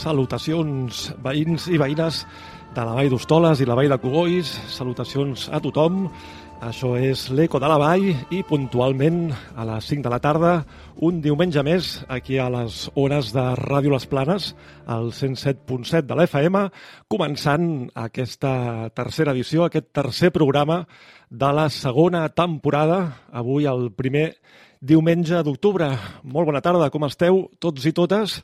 Salutacions veïns i veïnes de la Vall d'Hostoles i la Vall de Cogolls, salutacions a tothom. Això és l'Eco de la Vall i puntualment a les 5 de la tarda, un diumenge més, aquí a les hores de Ràdio Les Planes, al 107.7 de l'FM, començant aquesta tercera edició, aquest tercer programa de la segona temporada, avui el primer diumenge d'octubre. Molt bona tarda, com esteu tots i totes?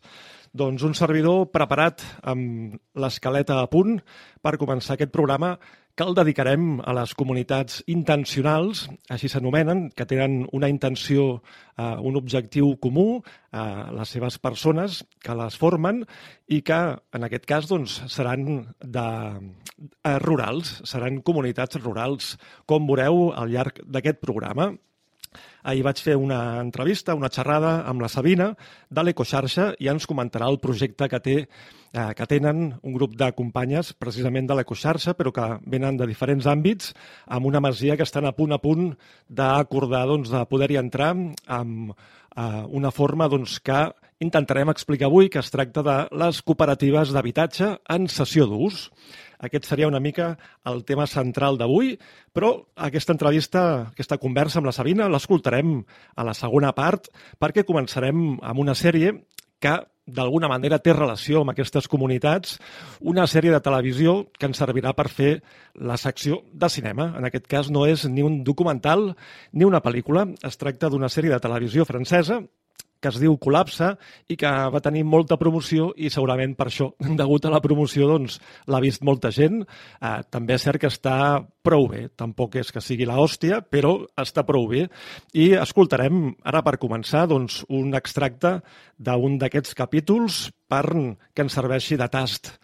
Doncs un servidor preparat amb l'escaleta a punt per començar aquest programa que el dedicarem a les comunitats intencionals, així s'anomenen, que tenen una intenció, eh, un objectiu comú, eh, les seves persones que les formen i que, en aquest cas, doncs, seran de, eh, rurals, seran comunitats rurals, com veureu al llarg d'aquest programa. Ahir vaig fer una entrevista, una xerrada amb la Sabina de l'Ecoxarxa i ens comentarà el projecte que té eh, que tenen un grup de companyes precisament de l'Ecoxarxa, però que venen de diferents àmbits, amb una masia que estan a punt a punt d'acordar doncs, de poder-hi entrar amb eh, una forma doncs, que intentarem explicar avui, que es tracta de les cooperatives d'habitatge en sessió d'ús. Aquest seria una mica el tema central d'avui, però aquesta entrevista, aquesta conversa amb la Sabina, l'escoltarem a la segona part perquè començarem amb una sèrie que d'alguna manera té relació amb aquestes comunitats, una sèrie de televisió que ens servirà per fer la secció de cinema. En aquest cas no és ni un documental ni una pel·lícula, es tracta d'una sèrie de televisió francesa que es diu Col·lapse i que va tenir molta promoció i segurament per això, degut a la promoció, doncs l'ha vist molta gent. Eh, també és cert que està prou bé, tampoc és que sigui la hòstia, però està prou bé. I escoltarem ara per començar doncs, un extracte d'un d'aquests capítols per que ens serveixi de tast.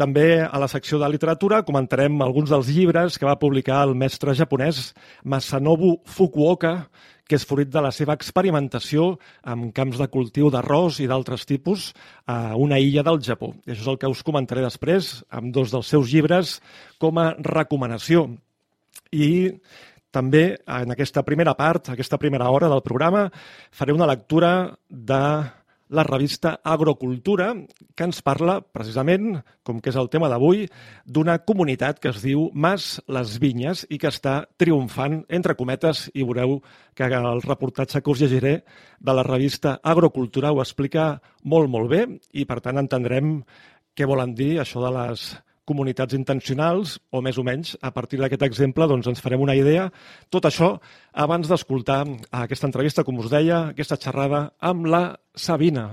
També a la secció de literatura comentarem alguns dels llibres que va publicar el mestre japonès Masanobu Fukuoka, que és fruit de la seva experimentació amb camps de cultiu d'arròs i d'altres tipus a una illa del Japó. I això és el que us comentaré després amb dos dels seus llibres com a recomanació. I també en aquesta primera part, aquesta primera hora del programa, faré una lectura de la revista Agrocultura, que ens parla, precisament, com que és el tema d'avui, d'una comunitat que es diu Mas les Vinyes i que està triomfant, entre cometes, i veureu que el reportatge que us llegiré de la revista Agrocultura ho explica molt, molt bé i, per tant, entendrem què volen dir això de les comunitats intencionals, o més o menys, a partir d'aquest exemple doncs ens farem una idea. Tot això abans d'escoltar aquesta entrevista, com us deia, aquesta xerrada amb la Sabina.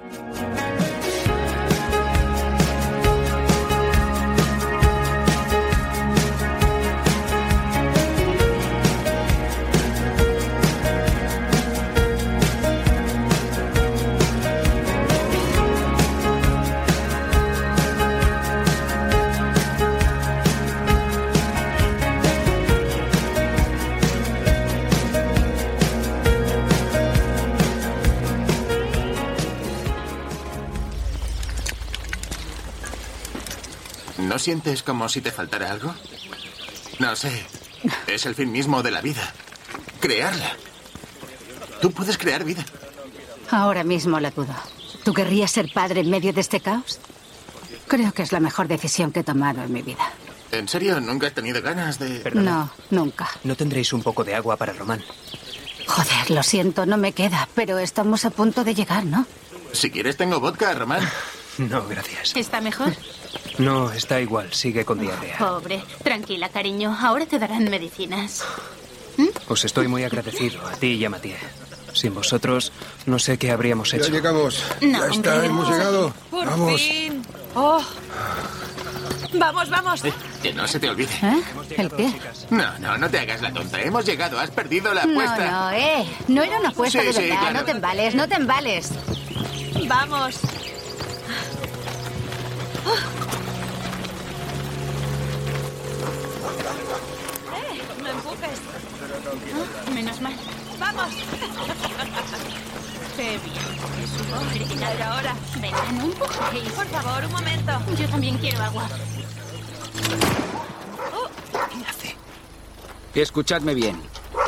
¿No sientes como si te faltara algo? No sé. Es el fin mismo de la vida. Crearla. Tú puedes crear vida. Ahora mismo la dudo. ¿Tú querrías ser padre en medio de este caos? Creo que es la mejor decisión que he tomado en mi vida. ¿En serio? ¿Nunca has tenido ganas de...? Perdona. No, nunca. ¿No tendréis un poco de agua para Román? Joder, lo siento, no me queda, pero estamos a punto de llegar, ¿no? Si quieres tengo vodka, Román. No, gracias. ¿Está mejor? No, está igual, sigue con diarrea. Pobre. Tranquila, cariño. Ahora te darán medicinas. Os estoy muy agradecido, a ti y a Mathieu. Sin vosotros, no sé qué habríamos Ya hecho. llegamos. No, ya está, hombre. hemos llegado. Por Vamos. fin. Oh. Vamos, vamos. Que no se te olvide. ¿Eh? ¿El qué? No, no, no te hagas la tonta. Hemos llegado, has perdido la No, apuesta. no, eh. No era una apuesta Sí, de sí, verdad. claro. No te embales, no te embales. Vamos. Eh, no empujes. Menos mal. Vamos. Qué bien. Qué sudor. Pero ahora. Venga, no empujéis. Por favor, un momento. Yo también quiero agua. Escuchadme bien.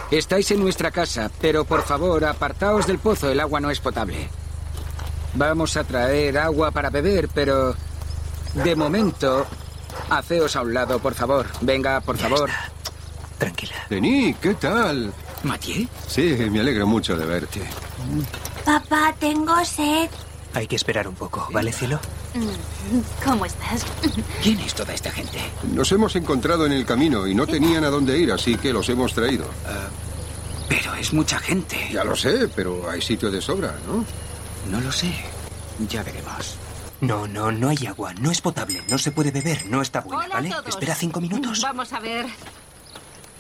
Estáis en nuestra casa, pero por favor, apartaos del pozo, el agua no es potable. Vamos a traer agua para beber, pero de momento, haceos a un lado, por favor. Venga, por favor. Tranquila. Denis, ¿qué tal? ¿Mathieu? Sí, me alegro mucho de verte. Papá, tengo sed. Hay que esperar un poco, ¿vale, cielo? ¿Cómo estás? ¿Quién es toda esta gente? Nos hemos encontrado en el camino y no tenían a dónde ir, así que los hemos traído. Pero es mucha gente. Ya lo sé, pero hay sitio de sobra, ¿no? No lo sé. Ya veremos. No, no, no hay agua. No es potable. No se puede beber. No está buena, Hola a ¿vale? todos. Espera cinco minutos. Vamos a ver.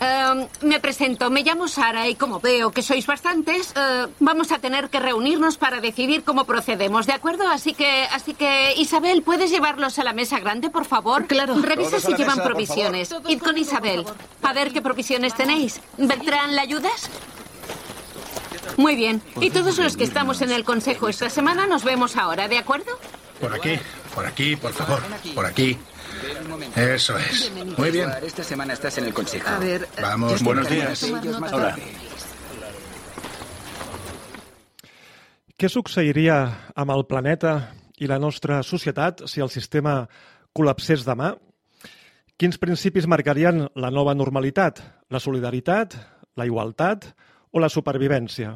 Em, me presento, me llamo Sara y como veo que sois bastantes, eh, vamos a tener que reunirnos para decidir cómo procedemos, ¿de acuerdo? Así que, así que, Isabel, ¿puedes llevarlos a la mesa grande, por favor? Claro. Revisa si llevan provisiones. Id con Isabel. A ver qué provisiones tenéis. Beltrán, ¿la ayudas? Muy bien. Y todos los que estamos en el consejo esta semana nos vemos ahora, ¿de acuerdo? Por aquí, por aquí, por favor. Por aquí. Eso es. Muy bien. Esta semana estás en el consejo. A ver. Vamos, buenos días. Hola. Què succeiria amb el planeta i la nostra societat si el sistema col·lapsés demà? Quins principis marcarien la nova normalitat? La solidaritat, la igualtat o la supervivència?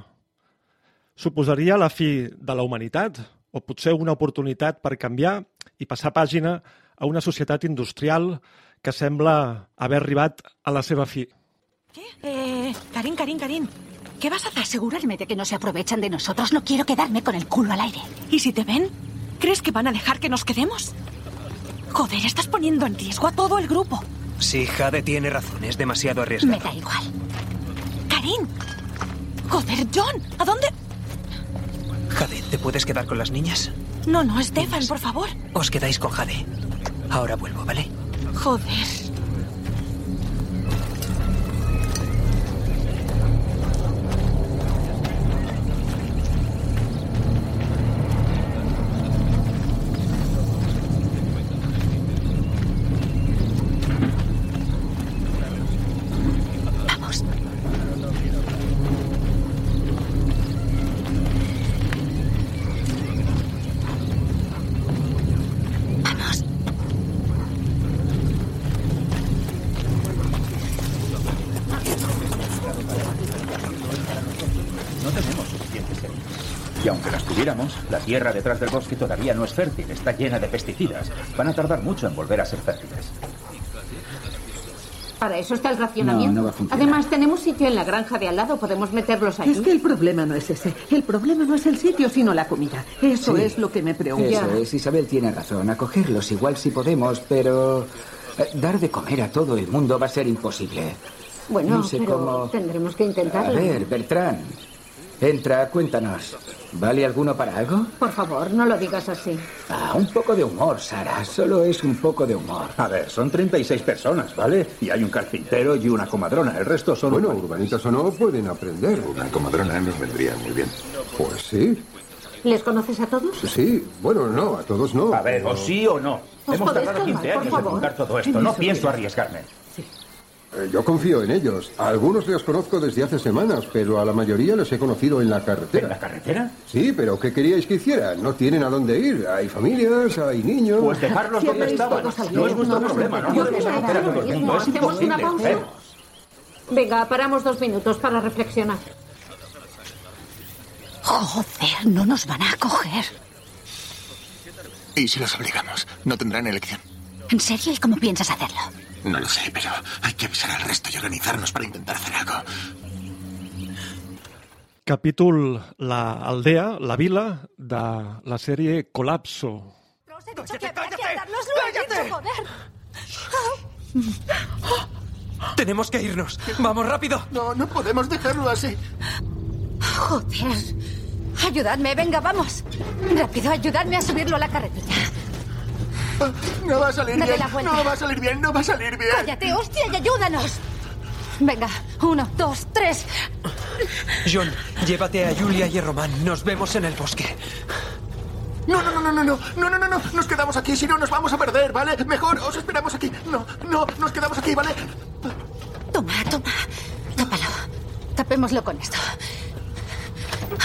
Suposaria la fi de la humanitat o potser una oportunitat per canviar i passar pàgina a una societat industrial que sembla haver arribat a la seva fi? ¿Qué? Eh, Karin, Karin, Karin. ¿Qué vas a hacer? Asegurarme de que no se aprovechan de nosotros. No quiero quedarme con el culo al aire. ¿Y si te ven? ¿Crees que van a dejar que nos quedemos? Joder, estás poniendo en riesgo a todo el grupo. Sí, Jade tiene razón. Es demasiado Me arriesgado. da igual. Karin. Joder, John, ¿a dónde? Jade, ¿te puedes quedar con las niñas? No, no, Stefan, por favor. Os quedáis con Jade. Ahora vuelvo, ¿vale? Joder. La tierra detrás del bosque todavía no es fértil, está llena de pesticidas. Van a tardar mucho en volver a ser fértiles. Para eso está el racionamiento. No, no va a funcionar. Además, tenemos sitio en la granja de al lado. Podemos meterlos allí. Es que el problema no es ese. El problema no es el sitio, sino la comida. Eso Sí. es lo que me preocupa. Eso es, Isabel tiene razón. Acogerlos igual si podemos, pero eh, dar de comer a todo el mundo va a ser imposible. Bueno, no sé pero cómo- tendremos que A intentarlo. ver, Bertrán, entra, cuéntanos. ¿Vale alguno para algo? Por favor, no lo digas así. Ah, un poco de humor, Sara. Solo es un poco de humor. A ver, son 36 personas, ¿vale? Y hay un carpintero y una comadrona. El resto son... Bueno, urbanitas o no, pueden aprender. Una comadrona nos vendría muy bien. Pues sí. ¿Les conoces a todos? Sí, bueno, no, a todos no. A ver, o sí o no. ¿Os Hemos tardado 15 calmar, por años en montar todo esto. No pienso arriesgarme. Eh, Yo confío en ellos. A algunos les conozco desde hace semanas, pero a la mayoría les he conocido en la carretera. ¿En la carretera? Sí, pero ¿qué queríais que hicieran? No tienen a dónde ir. Hay familias, hay niños. Pues dejarlos donde estaban. No es vuestro problema. No podemos conocer a todo el mundo. Es ¿Hacemos una imposible. pausa? Venga, paramos dos minutos para reflexionar. Joder, no nos van a coger. ¿Y si los obligamos? No tendrán elección. ¿En serio? ¿Y cómo piensas hacerlo? No lo sé, pero hay que avisar al resto y organizarnos para intentar hacer algo. Capítol La Aldea, la Vila, de la sèrie Colapso. Tenemos que irnos. Vamos rápido. No, no podemos dejarlo así. Joder. Ayudadme, venga, vamos. Rápido, ayudadme a subirlo a la carretilla. No va a salir Dale bien. la. No va a salir bien, no va a salir bien. Cállate, hostia, y ayúdanos. Venga, uno, dos, tres. John, llévate a Julia y a Román. Nos vemos en el bosque. No, no, no, no, no, no, no, no, no, no. Nos quedamos aquí, si no nos vamos a perder, ¿vale? Mejor os esperamos aquí. No, no, nos quedamos aquí, ¿vale? Toma, toma. Tápalo. Tapémoslo con esto.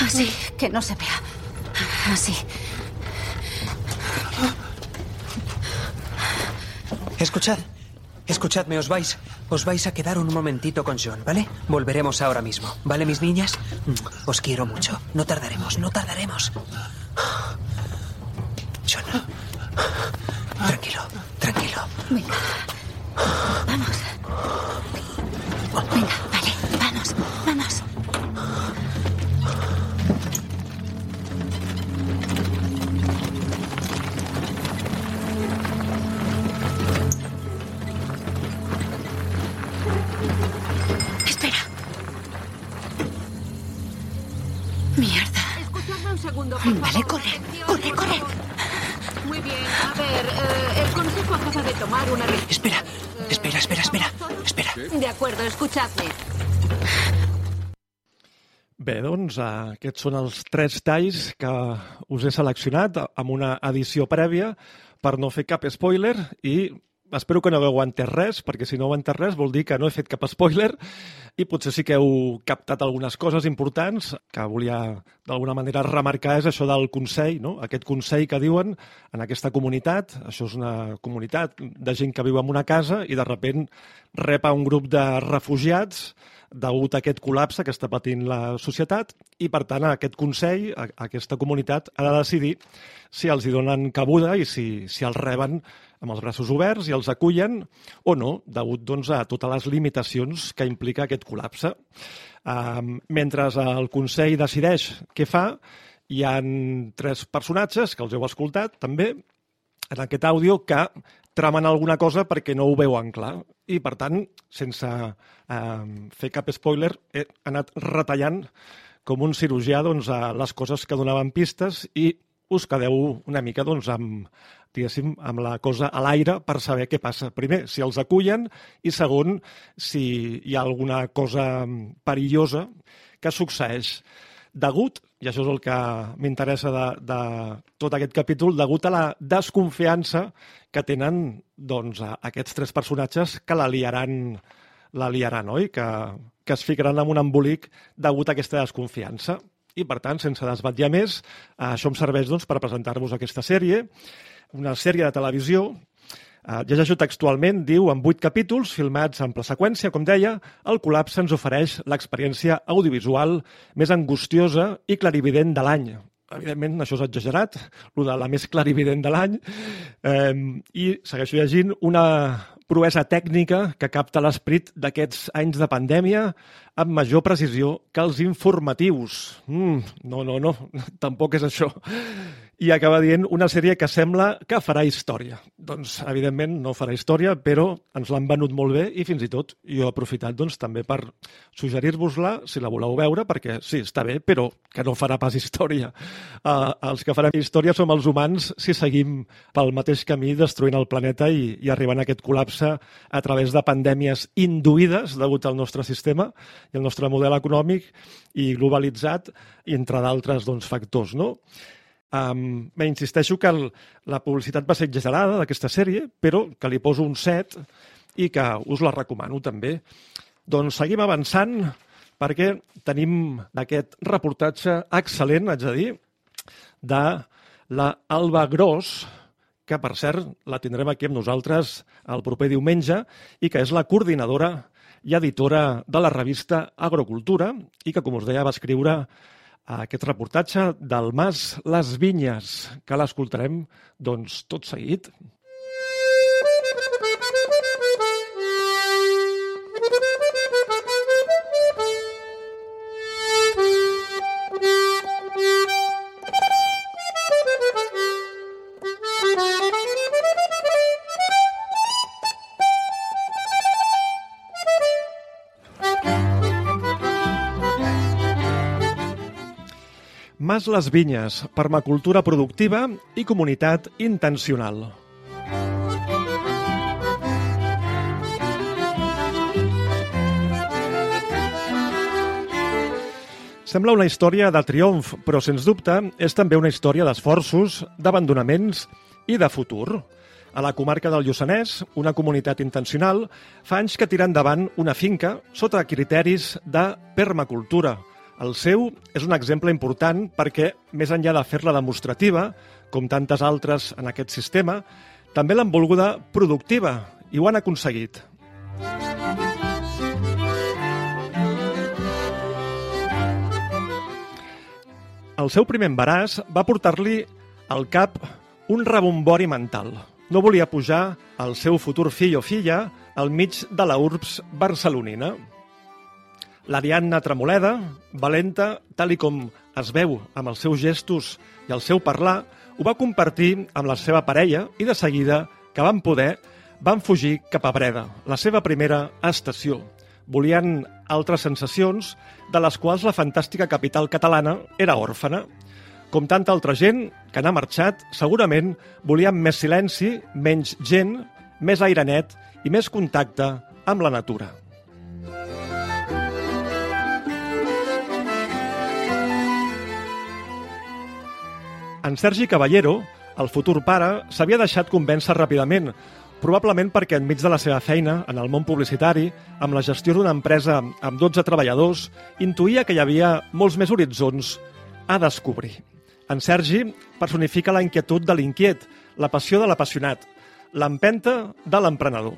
Así, que no se vea. Así. Escuchad. Escuchadme, os vais. Os vais a quedar un momentito con John, ¿vale? Volveremos ahora mismo. ¿Vale, mis niñas? Mm, Os quiero mucho. No tardaremos, no tardaremos. John. Tranquilo, tranquilo. Venga. Vamos. Venga, Mierda. Escuchadme un segundo, por Vale, favor. corre, Atención, corre, corre. favor. Muy bien, a ver, eh, el consejo acaba de tomar una... Espera, espera, espera, espera. Espera. De acuerdo, escuchadme. Bé, doncs eh, aquests són els tres talls que us he seleccionat amb una edició prèvia per no fer cap spoiler i espero que no hagueu entès res, perquè si no heu entès res vol dir que no he fet cap spoiler i potser sí que heu captat algunes coses importants que volia d'alguna manera remarcar és això del Consell, no? aquest Consell que diuen en aquesta comunitat, això és una comunitat de gent que viu en una casa i de repent rep un grup de refugiats degut a aquest col·lapse que està patint la societat i, per tant, aquest Consell, aquesta comunitat, ha de decidir si els hi donen cabuda i si, si els reben amb els braços oberts i els acullen o no, degut doncs, a totes les limitacions que implica aquest col·lapse. Um, mentre el Consell decideix què fa, hi han tres personatges que els heu escoltat també en aquest àudio que tramen alguna cosa perquè no ho veuen clar. I, per tant, sense eh, fer cap spoiler, he anat retallant com un cirurgià doncs, a les coses que donaven pistes i us quedeu una mica doncs, amb, diguéssim, amb la cosa a l'aire per saber què passa. Primer, si els acullen i segon, si hi ha alguna cosa perillosa que succeeix degut, i això és el que m'interessa de, de tot aquest capítol, degut a la desconfiança que tenen doncs, aquests tres personatges que la liaran, la liaran oi? Que, que es ficaran en un embolic degut a aquesta desconfiança. I, per tant, sense desvetllar més, això em serveix doncs, per presentar-vos aquesta sèrie, una sèrie de televisió Uh, llegeixo textualment, diu, en vuit capítols, filmats en ple seqüència, com deia, el col·lapse ens ofereix l'experiència audiovisual més angustiosa i clarivident de l'any. Evidentment, això és exagerat, el de la més clarivident de l'any, eh, i segueixo llegint una proesa tècnica que capta l'esperit d'aquests anys de pandèmia amb major precisió que els informatius. Mm, no, no, no, tampoc és això. I acaba dient una sèrie que sembla que farà història. Doncs, evidentment, no farà història, però ens l'han venut molt bé i fins i tot jo he aprofitat doncs, també per suggerir-vos-la, si la voleu veure, perquè sí, està bé, però que no farà pas història. Uh, els que farem història som els humans si seguim pel mateix camí destruint el planeta i, i arribant a aquest col·lapse a través de pandèmies induïdes degut al nostre sistema i al nostre model econòmic i globalitzat, entre d'altres doncs, factors. No? Um, insisteixo que el, la publicitat va ser exagerada d'aquesta sèrie, però que li poso un set i que us la recomano també. Doncs seguim avançant perquè tenim d'aquest reportatge excel·lent, haig de dir, de la Alba Gros, que per cert la tindrem aquí amb nosaltres el proper diumenge i que és la coordinadora i editora de la revista Agrocultura i que, com us deia, va escriure aquest reportatge del Mas Les Vinyes, que l'escoltarem doncs, tot seguit. Mas les Vinyes, permacultura productiva i comunitat intencional. Sembla una història de triomf, però sens dubte és també una història d'esforços, d'abandonaments i de futur. A la comarca del Lluçanès, una comunitat intencional, fa anys que tira endavant una finca sota criteris de permacultura – el seu és un exemple important perquè, més enllà de fer-la demostrativa, com tantes altres en aquest sistema, també l'han volguda productiva i ho han aconseguit. El seu primer embaràs va portar-li al cap un rebombori mental. No volia pujar el seu futur fill o filla al mig de la urbs barcelonina. L'Ariadna Tremoleda, valenta, tal i com es veu amb els seus gestos i el seu parlar, ho va compartir amb la seva parella i de seguida, que van poder, van fugir cap a Breda, la seva primera estació. Volien altres sensacions, de les quals la fantàstica capital catalana era òrfana. Com tanta altra gent que n'ha marxat, segurament volien més silenci, menys gent, més aire net i més contacte amb la natura. En Sergi Caballero, el futur pare, s'havia deixat convèncer ràpidament, probablement perquè enmig de la seva feina en el món publicitari, amb la gestió d'una empresa amb 12 treballadors, intuïa que hi havia molts més horitzons a descobrir. En Sergi personifica la inquietud de l'inquiet, la passió de l'apassionat, l'empenta de l'emprenedor.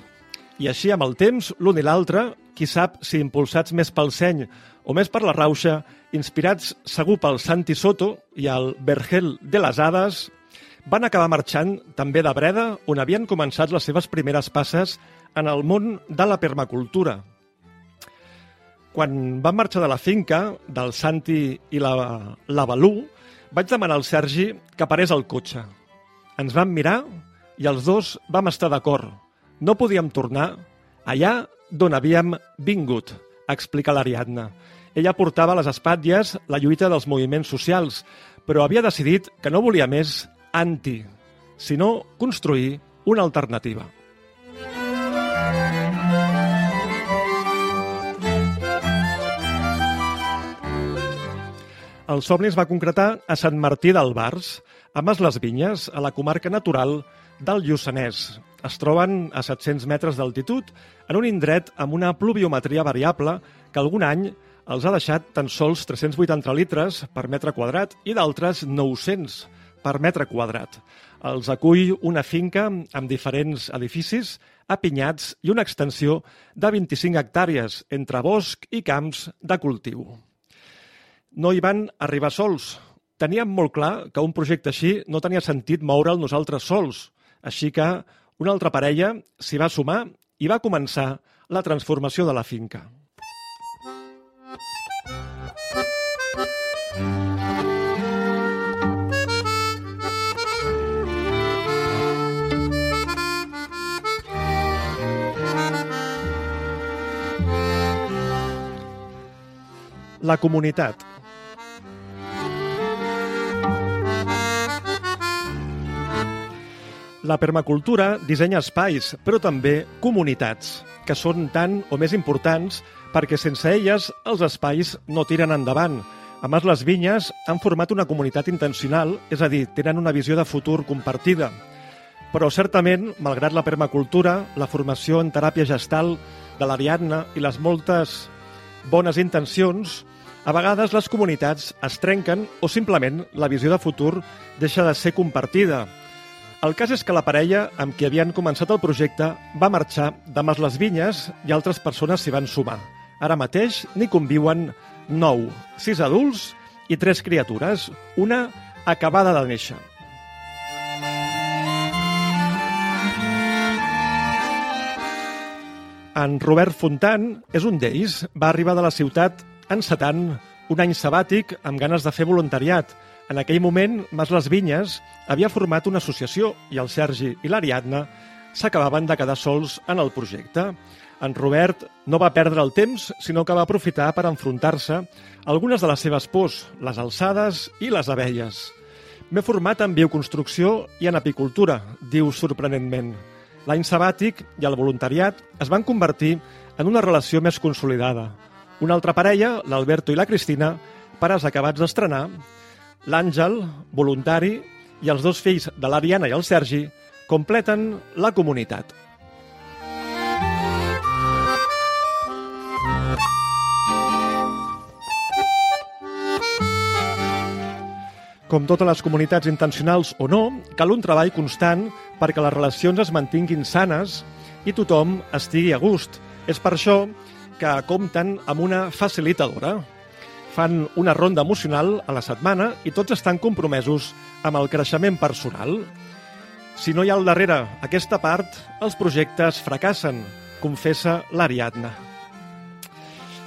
I així, amb el temps, l'un i l'altre, qui sap si impulsats més pel seny o més per la rauxa, inspirats segur pel Santi Soto i el Vergel de les Hades, van acabar marxant també de Breda, on havien començat les seves primeres passes en el món de la permacultura. Quan van marxar de la finca, del Santi i la, la Balú, vaig demanar al Sergi que parés el cotxe. Ens vam mirar i els dos vam estar d'acord. No podíem tornar allà d'on havíem vingut, explica l'Ariadna. Ella portava a les espatlles la lluita dels moviments socials, però havia decidit que no volia més anti, sinó construir una alternativa. El somni es va concretar a Sant Martí del Bars, a Mas les Vinyes, a la comarca natural del Lluçanès. Es troben a 700 metres d'altitud, en un indret amb una pluviometria variable que algun any els ha deixat tan sols 380 litres per metre quadrat i d'altres 900 per metre quadrat. Els acull una finca amb diferents edificis, apinyats i una extensió de 25 hectàrees entre bosc i camps de cultiu. No hi van arribar sols. Teníem molt clar que un projecte així no tenia sentit moure'l nosaltres sols, així que una altra parella s'hi va sumar i va començar la transformació de la finca. La comunitat. La permacultura dissenya espais, però també comunitats, que són tant o més importants perquè sense elles els espais no tiren endavant, a més, les vinyes han format una comunitat intencional, és a dir, tenen una visió de futur compartida. Però, certament, malgrat la permacultura, la formació en teràpia gestal de l'Ariadna i les moltes bones intencions, a vegades les comunitats es trenquen o simplement la visió de futur deixa de ser compartida. El cas és que la parella amb qui havien començat el projecte va marxar de Mas les Vinyes i altres persones s'hi van sumar. Ara mateix n'hi conviuen nou, sis adults i tres criatures, una acabada de néixer. En Robert Fontan és un d'ells. Va arribar de la ciutat encetant un any sabàtic amb ganes de fer voluntariat. En aquell moment, Mas les Vinyes havia format una associació i el Sergi i l'Ariadna s'acabaven de quedar sols en el projecte. En Robert no va perdre el temps, sinó que va aprofitar per enfrontar-se a algunes de les seves pors, les alçades i les abelles. M'he format en bioconstrucció i en apicultura, diu sorprenentment. L'any sabàtic i el voluntariat es van convertir en una relació més consolidada. Una altra parella, l'Alberto i la Cristina, pares acabats d'estrenar, l'Àngel, voluntari, i els dos fills de l'Ariana i el Sergi completen la comunitat. Com totes les comunitats intencionals o no, cal un treball constant perquè les relacions es mantinguin sanes i tothom estigui a gust. És per això que compten amb una facilitadora. Fan una ronda emocional a la setmana i tots estan compromesos amb el creixement personal. Si no hi ha al darrere aquesta part, els projectes fracassen, confessa l'Ariadna.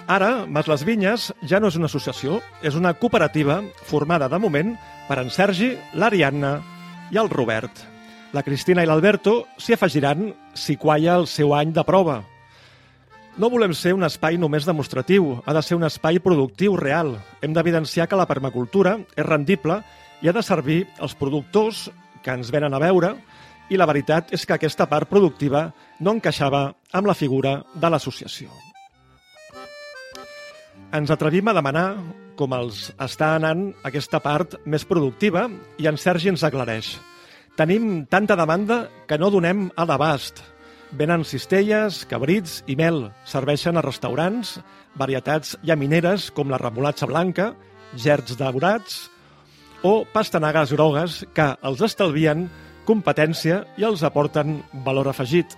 Ara, Mas les Vinyes ja no és una associació, és una cooperativa formada de moment per en Sergi, l'Ariadna i el Robert. La Cristina i l'Alberto s'hi afegiran si qualla el seu any de prova. No volem ser un espai només demostratiu, ha de ser un espai productiu real. Hem d'evidenciar que la permacultura és rendible i ha de servir als productors que ens venen a veure i la veritat és que aquesta part productiva no encaixava amb la figura de l'associació. Ens atrevim a demanar com els està anant aquesta part més productiva i en Sergi ens aclareix. Tenim tanta demanda que no donem a l'abast. Venen cistelles, cabrits i mel. Serveixen a restaurants, varietats llamineres com la remolatxa blanca, gerds daurats o pastanagues grogues que els estalvien competència i els aporten valor afegit.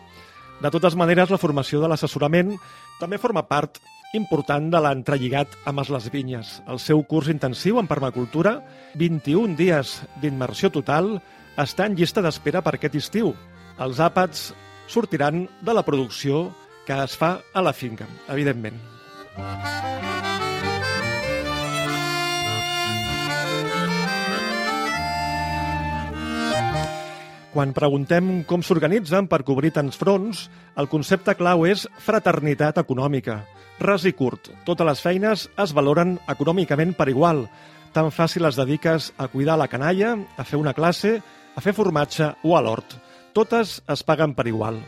De totes maneres, la formació de l'assessorament també forma part important de l'entrelligat amb les vinyes. El seu curs intensiu en permacultura, 21 dies d'immersió total, està en llista d'espera per aquest estiu. Els àpats sortiran de la producció que es fa a la finca, evidentment. Quan preguntem com s'organitzen per cobrir tants fronts, el concepte clau és fraternitat econòmica. Ras i curt, totes les feines es valoren econòmicament per igual. Tan fàcil es dediques a cuidar la canalla, a fer una classe, a fer formatge o a l'hort. Totes es paguen per igual.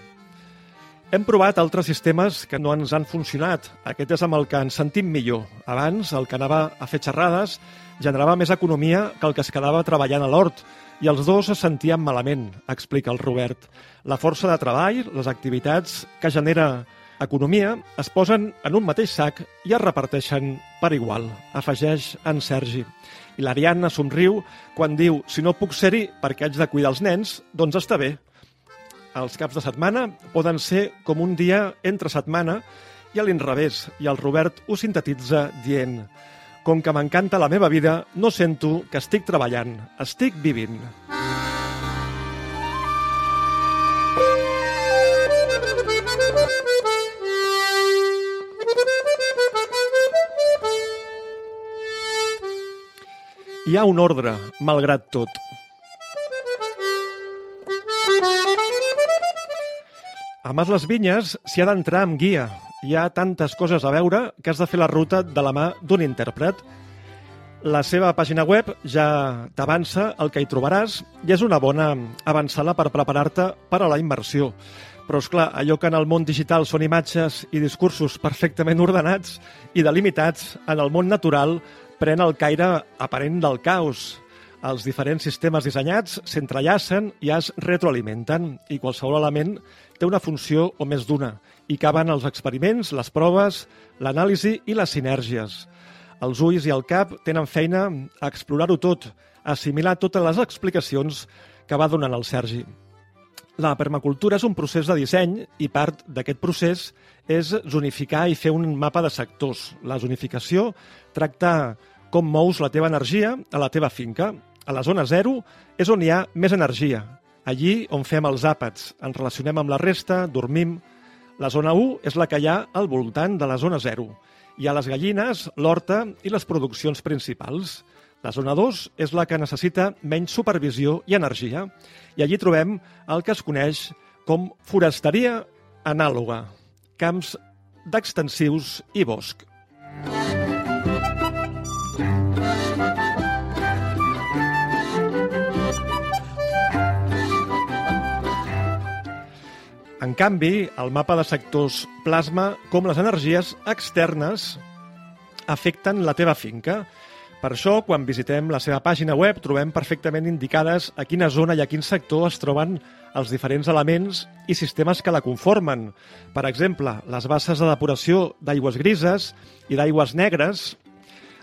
Hem provat altres sistemes que no ens han funcionat. Aquest és amb el que ens sentim millor. Abans, el que anava a fer xerrades generava més economia que el que es quedava treballant a l'hort, i els dos se sentien malament, explica el Robert. La força de treball, les activitats que genera economia, es posen en un mateix sac i es reparteixen per igual, afegeix en Sergi. I l'Ariadna somriu quan diu si no puc ser-hi perquè haig de cuidar els nens, doncs està bé. Els caps de setmana poden ser com un dia entre setmana i a l'inrevés, i el Robert ho sintetitza dient com que m'encanta la meva vida, no sento que estic treballant, estic vivint. Hi ha un ordre, malgrat tot. A Mas les Vinyes s'hi ha d'entrar amb guia hi ha tantes coses a veure que has de fer la ruta de la mà d'un intèrpret. La seva pàgina web ja t'avança el que hi trobaràs i és una bona avançada per preparar-te per a la immersió. Però, és clar, allò que en el món digital són imatges i discursos perfectament ordenats i delimitats, en el món natural pren el caire aparent del caos. Els diferents sistemes dissenyats s'entrellacen i es retroalimenten i qualsevol element té una funció o més d'una i caben els experiments, les proves, l'anàlisi i les sinergies. Els ulls i el cap tenen feina a explorar-ho tot, a assimilar totes les explicacions que va donant el Sergi. La permacultura és un procés de disseny i part d'aquest procés és zonificar i fer un mapa de sectors. La zonificació tracta com mous la teva energia a la teva finca. A la zona 0 és on hi ha més energia. Allí on fem els àpats, ens relacionem amb la resta, dormim. La zona 1 és la que hi ha al voltant de la zona 0 hi ha les gallines, l'horta i les produccions principals. La zona 2 és la que necessita menys supervisió i energia, i allí trobem el que es coneix com foresteria anàloga, camps d'extensius i bosc. Canvi, el mapa de sectors plasma com les energies externes afecten la teva finca. Per això, quan visitem la seva pàgina web, trobem perfectament indicades a quina zona i a quin sector es troben els diferents elements i sistemes que la conformen. Per exemple, les basses de depuració d'aigües grises i d'aigües negres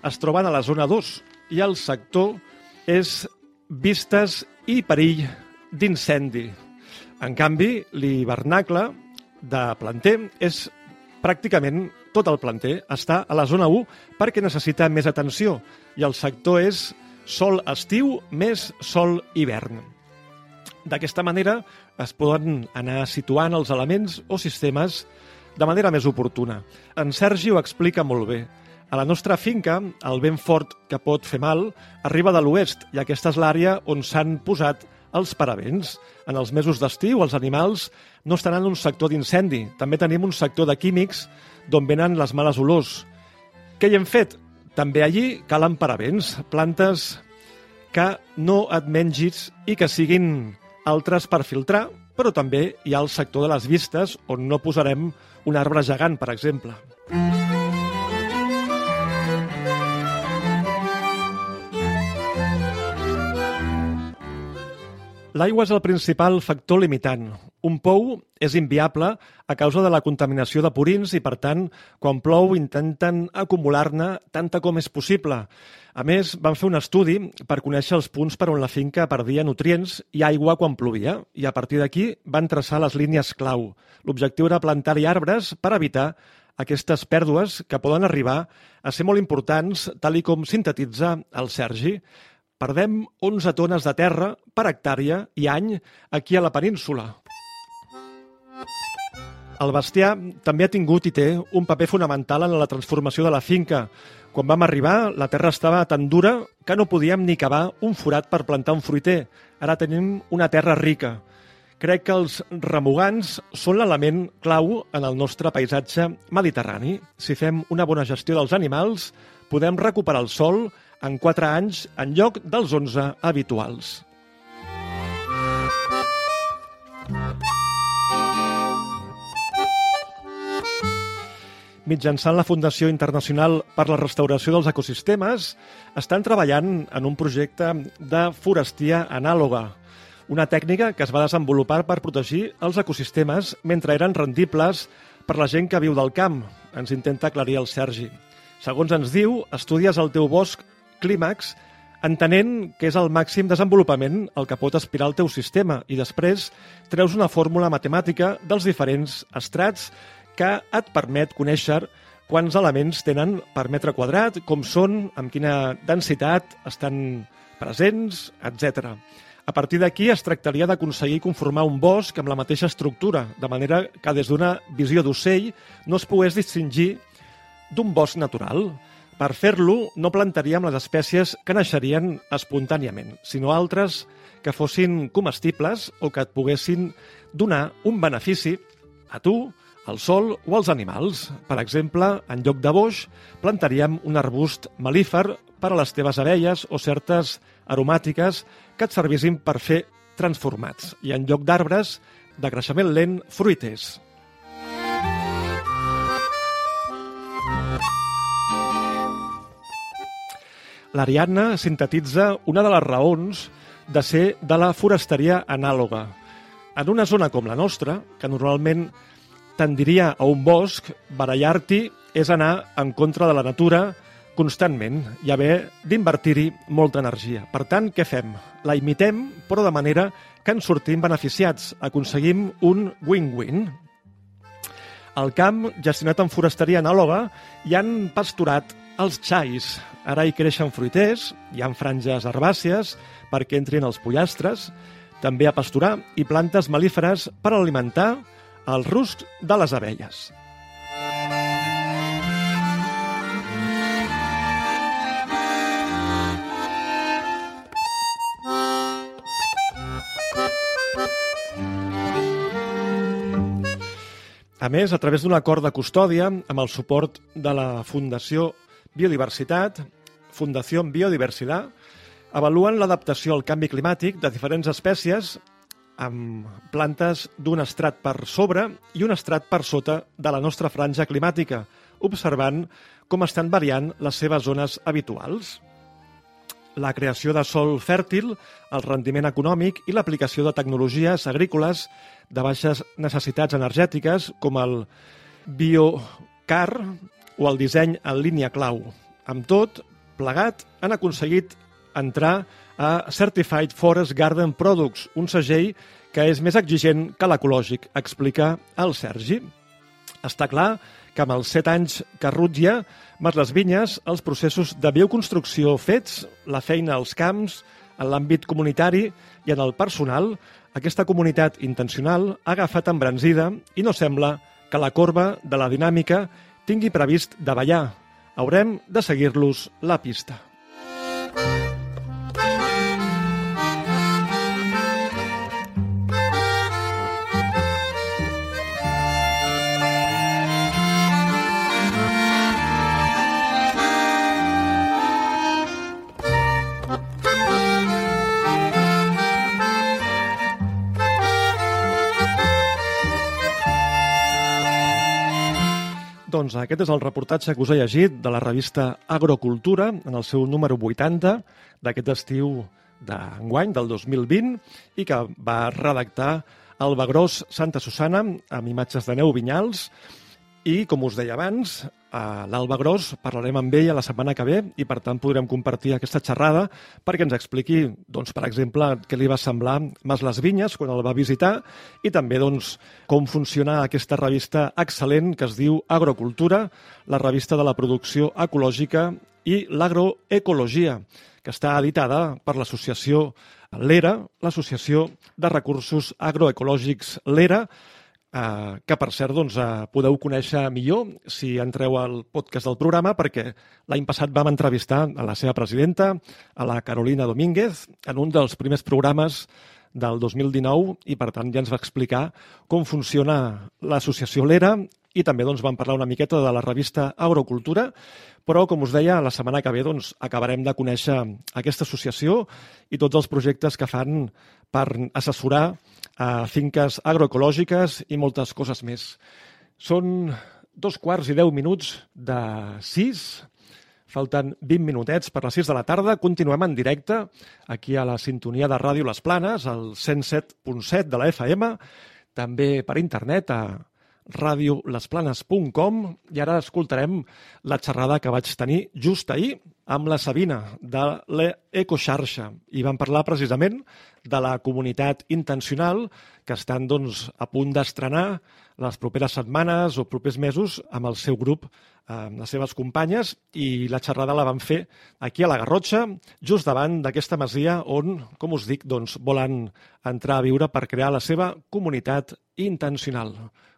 es troben a la zona 2 i el sector és vistes i perill d'incendi. En canvi, l'hivernacle de planter és pràcticament tot el planter. Està a la zona 1 perquè necessita més atenció i el sector és sol estiu més sol hivern. D'aquesta manera es poden anar situant els elements o sistemes de manera més oportuna. En Sergi ho explica molt bé. A la nostra finca, el vent fort que pot fer mal arriba de l'oest i aquesta és l'àrea on s'han posat els paravents. En els mesos d'estiu, els animals no estan en un sector d'incendi. També tenim un sector de químics d'on venen les males olors. Què hi hem fet? També allí calen paravents, plantes que no et mengis i que siguin altres per filtrar, però també hi ha el sector de les vistes, on no posarem un arbre gegant, per exemple. L'aigua és el principal factor limitant. Un pou és inviable a causa de la contaminació de purins i, per tant, quan plou intenten acumular-ne tanta com és possible. A més, van fer un estudi per conèixer els punts per on la finca perdia nutrients i aigua quan plovia, i a partir d'aquí van traçar les línies clau. L'objectiu era plantar-hi arbres per evitar aquestes pèrdues que poden arribar a ser molt importants, tal i com sintetitza el Sergi. Perdem 11 tones de terra per hectàrea i any aquí a la península. El bestiar també ha tingut i té un paper fonamental en la transformació de la finca. Quan vam arribar, la terra estava tan dura que no podíem ni cavar un forat per plantar un fruiter. Ara tenim una terra rica. Crec que els remugants són l'element clau en el nostre paisatge mediterrani. Si fem una bona gestió dels animals, podem recuperar el sol en 4 anys en lloc dels 11 habituals. mitjançant la Fundació Internacional per la Restauració dels Ecosistemes, estan treballant en un projecte de forestia anàloga, una tècnica que es va desenvolupar per protegir els ecosistemes mentre eren rendibles per la gent que viu del camp, ens intenta aclarir el Sergi. Segons ens diu, estudies el teu bosc clímax entenent que és el màxim desenvolupament el que pot aspirar el teu sistema i després treus una fórmula matemàtica dels diferents estrats que et permet conèixer quants elements tenen per metre quadrat, com són, amb quina densitat estan presents, etc. A partir d'aquí es tractaria d'aconseguir conformar un bosc amb la mateixa estructura, de manera que des d'una visió d'ocell no es pogués distingir d'un bosc natural. Per fer-lo, no plantaríem les espècies que naixerien espontàniament, sinó altres que fossin comestibles o que et poguessin donar un benefici a tu, el sol o els animals. Per exemple, en lloc de boix, plantaríem un arbust melífer per a les teves abelles o certes aromàtiques que et servissin per fer transformats. I en lloc d'arbres, de creixement lent, fruiters. L'Ariadna sintetitza una de les raons de ser de la foresteria anàloga. En una zona com la nostra, que normalment tendiria a un bosc, barallar-t'hi és anar en contra de la natura constantment i haver d'invertir-hi molta energia. Per tant, què fem? La imitem, però de manera que ens sortim beneficiats. Aconseguim un win-win. Al camp, gestionat en foresteria anàloga, hi han pasturat els xais. Ara hi creixen fruiters, hi han franges herbàcies perquè entrin els pollastres, també a pasturar i plantes melíferes per alimentar els ruscs de les abelles. A més, a través d'un acord de custòdia, amb el suport de la Fundació Biodiversitat, Fundació Biodiversitat, avaluen l'adaptació al canvi climàtic de diferents espècies amb plantes d'un estrat per sobre i un estrat per sota de la nostra franja climàtica, observant com estan variant les seves zones habituals. La creació de sol fèrtil, el rendiment econòmic i l'aplicació de tecnologies agrícoles de baixes necessitats energètiques com el biocar o el disseny en línia clau. Amb tot, plegat, han aconseguit entrar a Certified Forest Garden Products, un segell que és més exigent que l'ecològic, explica el Sergi. Està clar que amb els set anys que rutlla, més les vinyes, els processos de bioconstrucció fets, la feina als camps, en l'àmbit comunitari i en el personal, aquesta comunitat intencional ha agafat embranzida i no sembla que la corba de la dinàmica tingui previst davallar. Haurem de seguir-los la pista. Doncs aquest és el reportatge que us he llegit de la revista Agrocultura en el seu número 80 d'aquest estiu d'enguany, del 2020, i que va redactar el Bagrós Santa Susana amb imatges de Neu Vinyals i, com us deia abans, a l'Alba Gros parlarem amb ella la setmana que ve i, per tant, podrem compartir aquesta xerrada perquè ens expliqui, doncs, per exemple, què li va semblar Mas les Vinyes quan el va visitar i també doncs, com funciona aquesta revista excel·lent que es diu Agrocultura, la revista de la producció ecològica i l'agroecologia, que està editada per l'associació l'ERA, l'Associació de Recursos Agroecològics l'ERA, eh, que per cert doncs, eh, podeu conèixer millor si entreu al podcast del programa perquè l'any passat vam entrevistar a la seva presidenta, a la Carolina Domínguez, en un dels primers programes del 2019 i per tant ja ens va explicar com funciona l'associació Lera i també doncs, vam parlar una miqueta de la revista Agrocultura, però, com us deia, la setmana que ve doncs, acabarem de conèixer aquesta associació i tots els projectes que fan per assessorar a finques agroecològiques i moltes coses més. Són dos quarts i deu minuts de sis, falten 20 minutets per les 6 de la tarda. Continuem en directe aquí a la sintonia de Ràdio Les Planes, al 107.7 de la FM, també per internet a radiolesplanes.com i ara escoltarem la xerrada que vaig tenir just ahir amb la Sabina de l'Ecoxarxa i vam parlar precisament de la comunitat intencional que estan doncs, a punt d'estrenar les properes setmanes o propers mesos amb el seu grup, eh, amb les seves companyes i la xerrada la van fer aquí a la Garrotxa, just davant d'aquesta masia on, com us dic, doncs, volen entrar a viure per crear la seva comunitat intencional.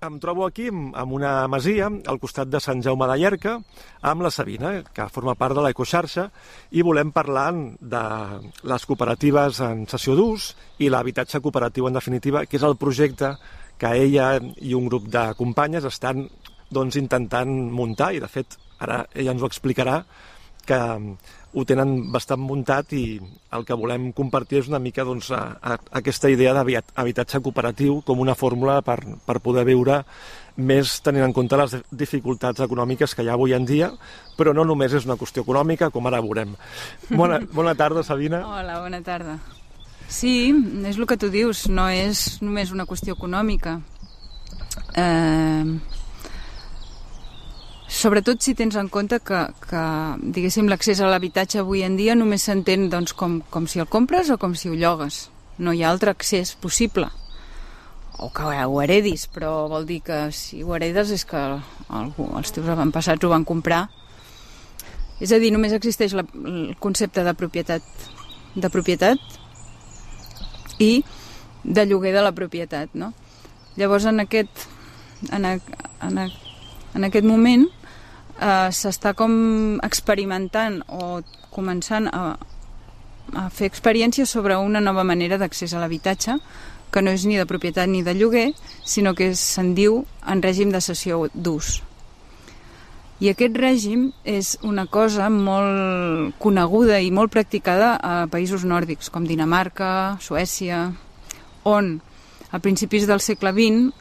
Em trobo aquí amb una masia al costat de Sant Jaume de Llerca amb la Sabina, que forma part de l'ecoxarxa, i volem parlar de les cooperatives en sessió d'ús i l'habitatge cooperatiu en definitiva, que és el projecte que ella i un grup de companyes estan doncs, intentant muntar. I de fet ara ella ens ho explicarà que ho tenen bastant muntat i el que volem compartir és una mica doncs, a, a, aquesta idea d'habitatge cooperatiu com una fórmula per, per poder viure més tenint en compte les dificultats econòmiques que hi ha avui en dia, però no només és una qüestió econòmica, com ara veurem. Bona, bona tarda, Sabina. Hola, bona tarda. Sí, és el que tu dius, no és només una qüestió econòmica. Eh, sobretot si tens en compte que, que diguéssim, l'accés a l'habitatge avui en dia només s'entén doncs, com, com si el compres o com si ho llogues. No hi ha altre accés possible. O que ho heredis, però vol dir que si ho heredes és que algú, els teus avantpassats ho van comprar. És a dir, només existeix la, el concepte de propietat de propietat i de lloguer de la propietat, no? Llavors, en aquest, en, a, en, a, en aquest moment, eh, s'està com experimentant o començant a, a fer experiències sobre una nova manera d'accés a l'habitatge que no és ni de propietat ni de lloguer, sinó que se'n diu en règim de cessió d'ús. I aquest règim és una cosa molt coneguda i molt practicada a països nòrdics, com Dinamarca, Suècia, on a principis del segle XX,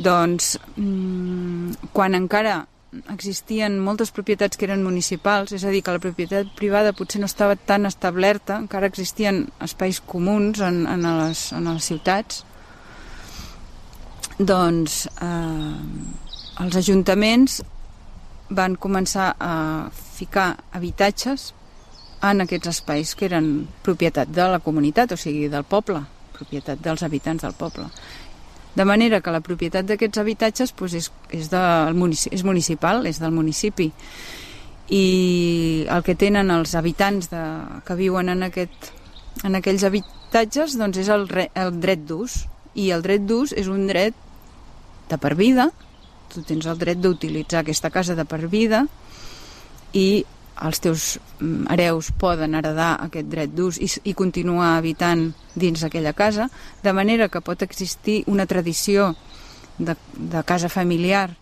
doncs, mmm, quan encara existien moltes propietats que eren municipals, és a dir, que la propietat privada potser no estava tan establerta, encara existien espais comuns en, en, les, en les ciutats, doncs eh, els ajuntaments van començar a ficar habitatges en aquests espais que eren propietat de la comunitat, o sigui, del poble, propietat dels habitants del poble. De manera que la propietat d'aquests habitatges doncs, és, és, del municipi, és municipal, és del municipi. I el que tenen els habitants de, que viuen en, aquest, en aquells habitatges doncs és el, re, el dret d'ús. I el dret d'ús és un dret de per vida, tu tens el dret d'utilitzar aquesta casa de per vida i els teus mm, hereus poden heredar aquest dret d'ús i, i continuar habitant dins aquella casa, de manera que pot existir una tradició de, de casa familiar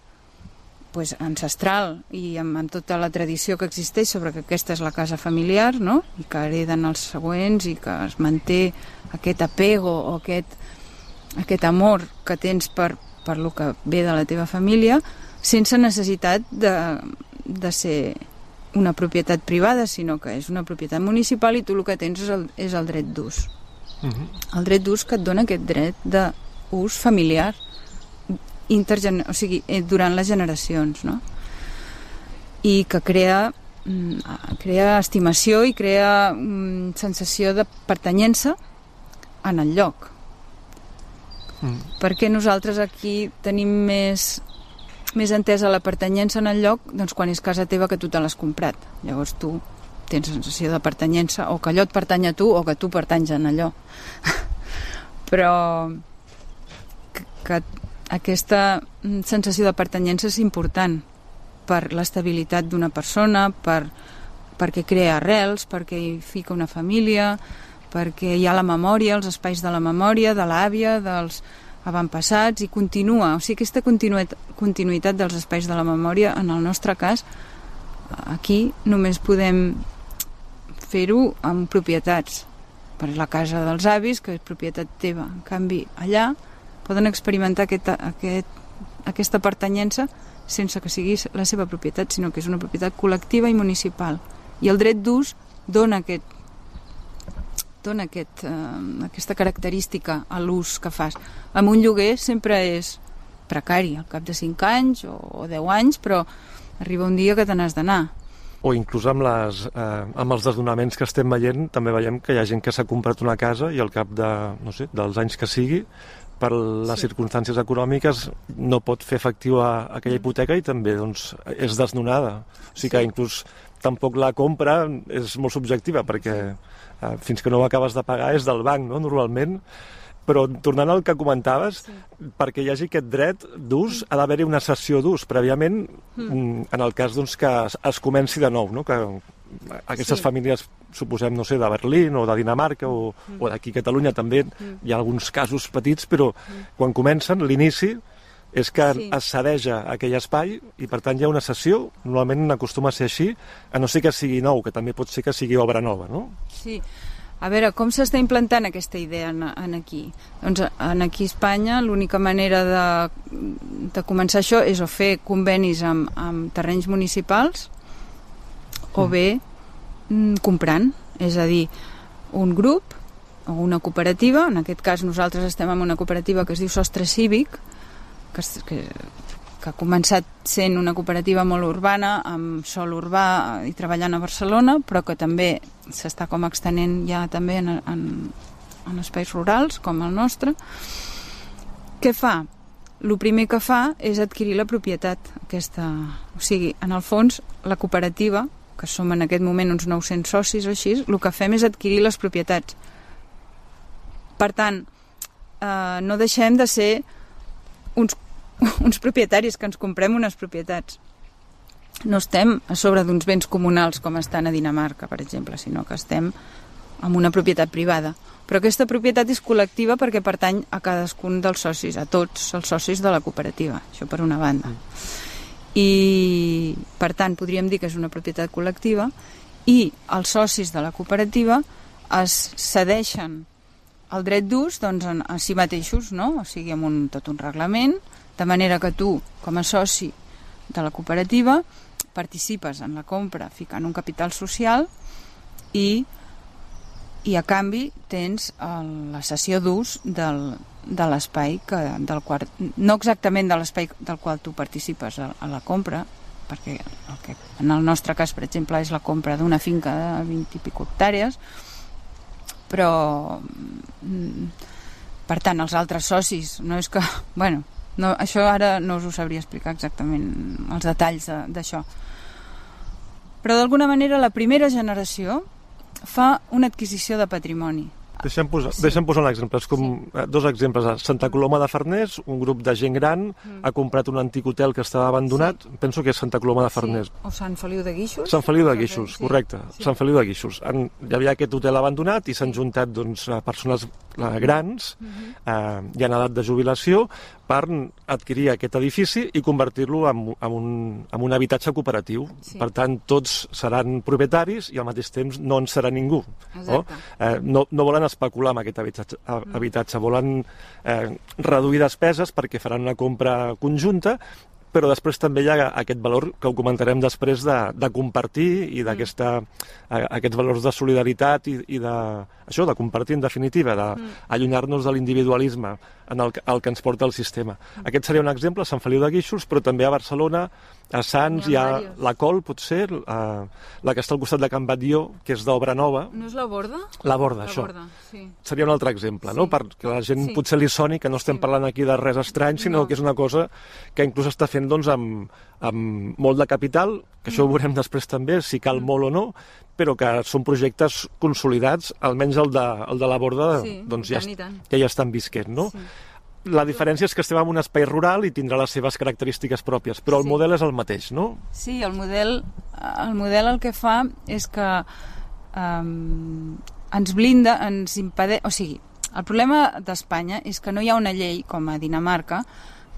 pues, ancestral i amb, amb tota la tradició que existeix sobre que aquesta és la casa familiar no? i que hereden els següents i que es manté aquest apego o aquest, aquest amor que tens per, per lo que ve de la teva família sense necessitat de, de ser una propietat privada, sinó que és una propietat municipal i tu el que tens és el, és el dret d'ús. Uh mhm. -huh. El dret d'ús que et dona aquest dret d'ús familiar intergener o sigui, eh, durant les generacions, no? I que crea mm, crea estimació i crea mm, sensació de pertanyença en el lloc. Mm. Perquè nosaltres aquí tenim més més entesa la pertanyença en el lloc doncs quan és casa teva que tu te l'has comprat. Llavors tu tens sensació de pertanyença o que allò et pertany a tu o que tu pertanys en allò. Però que, que aquesta sensació de pertanyença és important per l'estabilitat d'una persona, per, perquè crea arrels, perquè hi fica una família, perquè hi ha la memòria, els espais de la memòria, de l'àvia, dels, avantpassats i continua, o sigui, aquesta continuïtat, dels espais de la memòria, en el nostre cas, aquí només podem fer-ho amb propietats, per la casa dels avis, que és propietat teva. En canvi, allà poden experimentar aquest, aquest, aquesta pertanyença sense que sigui la seva propietat, sinó que és una propietat col·lectiva i municipal. I el dret d'ús dona aquest dona aquest, eh, aquesta característica a l'ús que fas. Amb un lloguer sempre és precari, al cap de 5 anys o, o 10 anys, però arriba un dia que te n'has d'anar. O inclús amb, les, eh, amb els desnonaments que estem veient, també veiem que hi ha gent que s'ha comprat una casa i al cap de, no sé, dels anys que sigui, per les sí. circumstàncies econòmiques no pot fer efectiva aquella hipoteca i també doncs, és desnonada. O sigui sí. que inclús tampoc la compra és molt subjectiva perquè eh, fins que no ho acabes de pagar és del banc, no?, normalment, Però tornant al que comentaves, sí. perquè hi hagi aquest dret d'ús, ha d'haver-hi una sessió d'ús prèviament, mm. en el cas doncs, que es, es comenci de nou, no? que aquestes sí. famílies, suposem, no sé, de Berlín o de Dinamarca o, mm. o d'aquí a Catalunya també, mm. hi ha alguns casos petits, però mm. quan comencen, l'inici és que sí. es cedeja aquell espai i per tant hi ha una sessió, normalment acostuma a ser així, a no ser que sigui nou, que també pot ser que sigui obra nova, no? Sí. A veure, com s'està implantant aquesta idea en, en aquí? Doncs en aquí a Espanya l'única manera de, de començar això és o fer convenis amb, amb terrenys municipals o mm. bé mm, comprant, és a dir, un grup o una cooperativa, en aquest cas nosaltres estem en una cooperativa que es diu Sostre Cívic, que, que, que ha començat sent una cooperativa molt urbana, amb sol urbà i treballant a Barcelona, però que també s'està com extenent ja també en, en, en espais rurals, com el nostre. Què fa? El primer que fa és adquirir la propietat, aquesta... O sigui, en el fons, la cooperativa, que som en aquest moment uns 900 socis o així, el que fem és adquirir les propietats. Per tant, eh, no deixem de ser uns, uns propietaris, que ens comprem unes propietats. No estem a sobre d'uns béns comunals com estan a Dinamarca, per exemple, sinó que estem amb una propietat privada. Però aquesta propietat és col·lectiva perquè pertany a cadascun dels socis, a tots els socis de la cooperativa, això per una banda. I, per tant, podríem dir que és una propietat col·lectiva i els socis de la cooperativa es cedeixen el dret d'ús doncs, en, si mateixos, no? o sigui, amb un, tot un reglament, de manera que tu, com a soci de la cooperativa, participes en la compra ficant un capital social i, i a canvi tens el, la sessió d'ús del, de l'espai del qual, no exactament de l'espai del qual tu participes a, a la compra, perquè el que en el nostre cas, per exemple, és la compra d'una finca de 20 i pico hectàrees, però mm, per tant els altres socis no és que, bueno no, això ara no us ho sabria explicar exactament els detalls d'això. Però d'alguna manera la primera generació fa una adquisició de patrimoni Deixem posar, sí. deixem posar un exemple. És com sí. Eh, dos exemples. A Santa Coloma de Farners, un grup de gent gran mm. ha comprat un antic hotel que estava abandonat. Sí. Penso que és Santa Coloma de Farners. Sí. O Sant Feliu de Guixos. Sant Feliu de Guixos, sí. correcte. Sí. Sant Feliu de Guixos. En, hi havia aquest hotel abandonat i s'han juntat doncs, persones eh, grans mm -hmm. eh, ja en edat de jubilació per adquirir aquest edifici i convertir-lo en, en, un, en un habitatge cooperatiu. Sí. Per tant, tots seran propietaris i al mateix temps no en serà ningú. No? Eh, no, no volen especular amb aquest habitatge, mm. habitatge volen eh, reduir despeses perquè faran una compra conjunta però després també hi ha aquest valor que ho comentarem després de, de compartir i d'aquesta mm. aquests valors de solidaritat i, i de, això, de compartir en definitiva, d'allunyar-nos mm. de l'individualisme en el, el que ens porta el sistema. Mm. Aquest seria un exemple, Sant Feliu de Guíxols, però també a Barcelona, a Sants, hi ha, hi ha la Col, potser, a, la que està al costat de Can Batlló, que és d'obra nova. No és la Borda? La Borda, la això. Borda, sí. Seria un altre exemple, sí. no? Perquè la gent sí. potser li soni que no estem sí. parlant aquí de res estrany, sinó no. que és una cosa que inclús està fent doncs, amb, amb molt de capital, que això mm. ho veurem després també, si cal mm. molt o no, però que són projectes consolidats, almenys el de, el de la borda, sí, doncs ja, tant, ja hi estan visquent, no? Sí. La diferència és que estem en un espai rural i tindrà les seves característiques pròpies, però sí. el model és el mateix, no? Sí, el model, el model el que fa és que um, ens blinda, ens impedeix... O sigui, el problema d'Espanya és que no hi ha una llei, com a Dinamarca,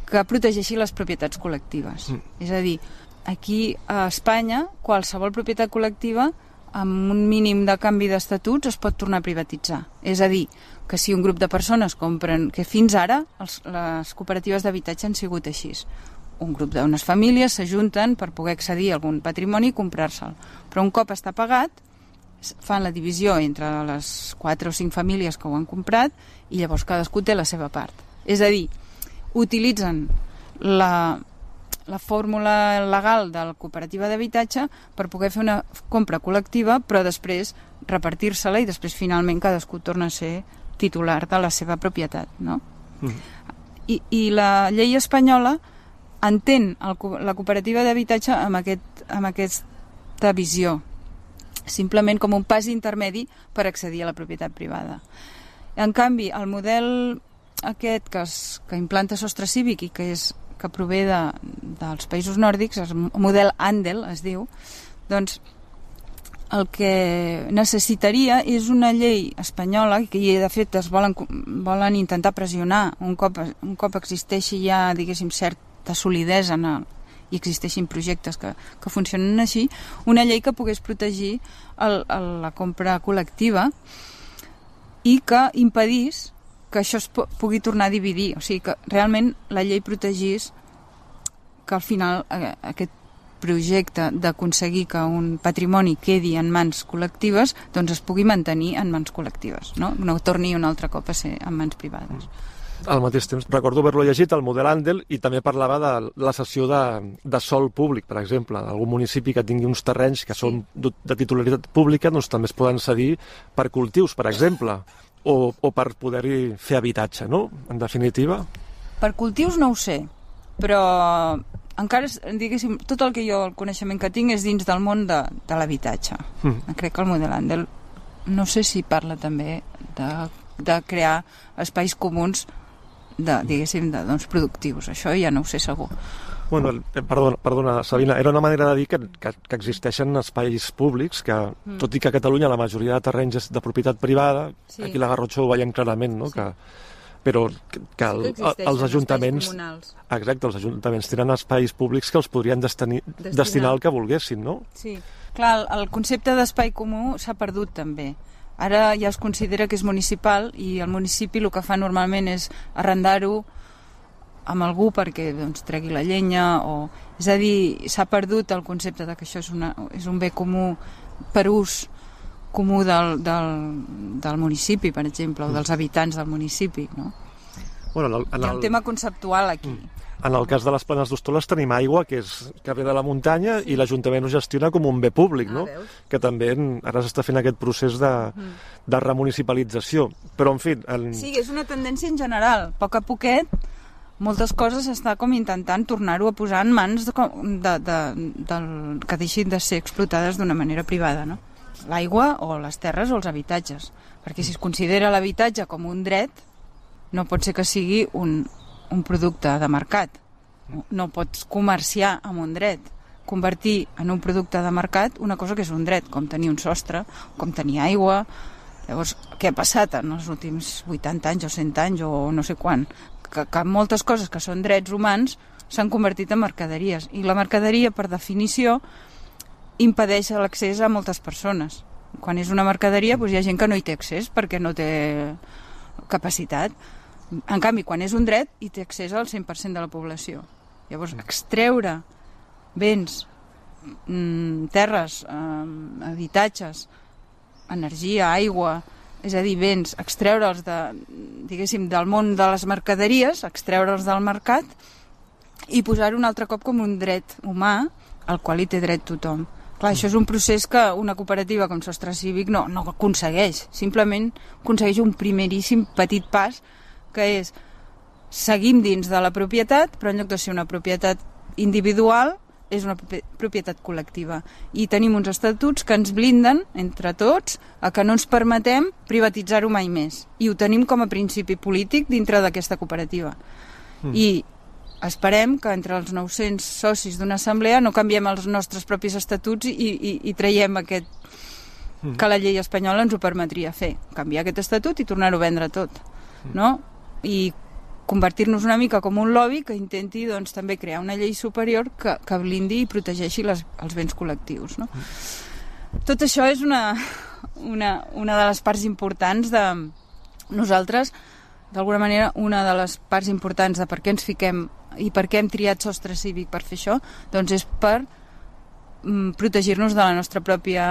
que protegeixi les propietats col·lectives. Mm. És a dir, aquí a Espanya, qualsevol propietat col·lectiva amb un mínim de canvi d'estatuts es pot tornar a privatitzar. És a dir, que si un grup de persones compren, que fins ara els, les cooperatives d'habitatge han sigut així, un grup d'unes famílies s'ajunten per poder accedir a algun patrimoni i comprar-se'l. Però un cop està pagat, fan la divisió entre les 4 o 5 famílies que ho han comprat i llavors cadascú té la seva part. És a dir, utilitzen la, la fórmula legal de la cooperativa d'habitatge per poder fer una compra col·lectiva, però després repartir-se-la i després finalment cadascú torna a ser titular de la seva propietat, no? Mm. I, I la llei espanyola entén el, la cooperativa d'habitatge amb, aquest, amb aquesta visió, simplement com un pas intermedi per accedir a la propietat privada. En canvi, el model aquest que, es, que implanta Sostre Cívic i que, és, que prové de, dels països nòrdics, el model Andel es diu, doncs el que necessitaria és una llei espanyola que de fet es volen, volen intentar pressionar un cop, un cop existeixi ja diguéssim certa solidesa en el, i existeixin projectes que, que funcionen així, una llei que pogués protegir el, el, la compra col·lectiva i que impedís que això es pugui tornar a dividir. O sigui, que realment la llei protegís que al final eh, aquest projecte d'aconseguir que un patrimoni quedi en mans col·lectives doncs es pugui mantenir en mans col·lectives, no, no torni un altre cop a ser en mans privades. Al mateix temps, recordo haver-lo llegit, el model Andel, i també parlava de la cessió de, de sol públic, per exemple. Algun municipi que tingui uns terrenys que són de titularitat pública doncs també es poden cedir per cultius, per exemple, o, o per poder-hi fer habitatge, no?, en definitiva. Per cultius no ho sé, però encara, diguéssim, tot el que jo, el coneixement que tinc és dins del món de, de l'habitatge. Mm. Crec que el model Andel no sé si parla també de, de crear espais comuns de, diguéssim, de, doncs, productius. Això ja no ho sé segur. Bueno, eh, perdona, perdona, Sabina, era una manera de dir que, que, que existeixen espais públics que, mm. tot i que a Catalunya la majoria de terrenys és de propietat privada, sí. aquí la Garrotxa ho veiem clarament, no? Sí. que però que, el, els ajuntaments exacte, els ajuntaments tenen espais públics que els podrien destinar, destinar. destinar al que volguessin, no? Sí, clar, el, el concepte d'espai comú s'ha perdut també. Ara ja es considera que és municipal i el municipi el que fa normalment és arrendar-ho amb algú perquè doncs, tregui la llenya o... És a dir, s'ha perdut el concepte de que això és, una, és un bé comú per ús comú del, del, del municipi, per exemple, o dels habitants del municipi, no? Bueno, en el, en Hi ha un tema conceptual aquí. Mm. En el cas de les planes d'Hostoles tenim aigua que, és, que ve de la muntanya sí. i l'Ajuntament ho gestiona com un bé públic, ah, no? Veus? Que també ara s'està fent aquest procés de, mm. de remunicipalització. Però, en fi... El... Sí, és una tendència en general. A poc a poquet, moltes coses està com intentant tornar-ho a posar en mans de, de, de, del, que deixin de ser explotades d'una manera privada, no? L'aigua o les terres o els habitatges. Perquè si es considera l'habitatge com un dret, no pot ser que sigui un, un producte de mercat. No pots comerciar amb un dret. Convertir en un producte de mercat una cosa que és un dret, com tenir un sostre, com tenir aigua... Llavors, què ha passat en els últims 80 anys o 100 anys o no sé quan? Que, que moltes coses que són drets humans s'han convertit en mercaderies. I la mercaderia, per definició, impedeix l'accés a moltes persones. Quan és una mercaderia doncs hi ha gent que no hi té accés perquè no té capacitat. En canvi, quan és un dret, hi té accés al 100% de la població. Llavors, extreure béns, mm, terres, eh, habitatges, energia, aigua, és a dir, béns, extreure'ls de, diguéssim, del món de les mercaderies, extreure'ls del mercat i posar-ho un altre cop com un dret humà al qual hi té dret tothom. Clar, això és un procés que una cooperativa com Sostre Cívic no, no aconsegueix. Simplement aconsegueix un primeríssim petit pas que és seguim dins de la propietat, però en lloc de ser una propietat individual, és una propietat col·lectiva. I tenim uns estatuts que ens blinden, entre tots, a que no ens permetem privatitzar-ho mai més. I ho tenim com a principi polític dintre d'aquesta cooperativa. Mm. I esperem que entre els 900 socis d'una assemblea no canviem els nostres propis estatuts i, i, i traiem aquest mm. que la llei espanyola ens ho permetria fer, canviar aquest estatut i tornar-ho a vendre tot, mm. no? I convertir-nos una mica com un lobby que intenti doncs, també crear una llei superior que, que blindi i protegeixi les, els béns col·lectius. No? Mm. Tot això és una, una, una de les parts importants de nosaltres, d'alguna manera, una de les parts importants de per què ens fiquem i per què hem triat sostre cívic per fer això? Doncs és per mm, protegir-nos de la nostra pròpia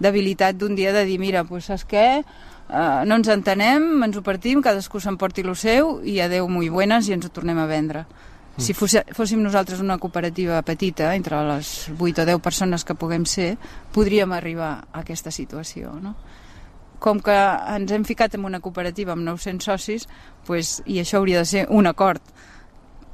debilitat d'un dia de dir, mira, doncs saps què? Uh, no ens entenem, ens ho partim, cadascú s'emporti lo seu i adeu muy buenas i ens ho tornem a vendre. Mm. Si fóssim nosaltres una cooperativa petita, entre les 8 o 10 persones que puguem ser, podríem arribar a aquesta situació, no? Com que ens hem ficat en una cooperativa amb 900 socis, pues, i això hauria de ser un acord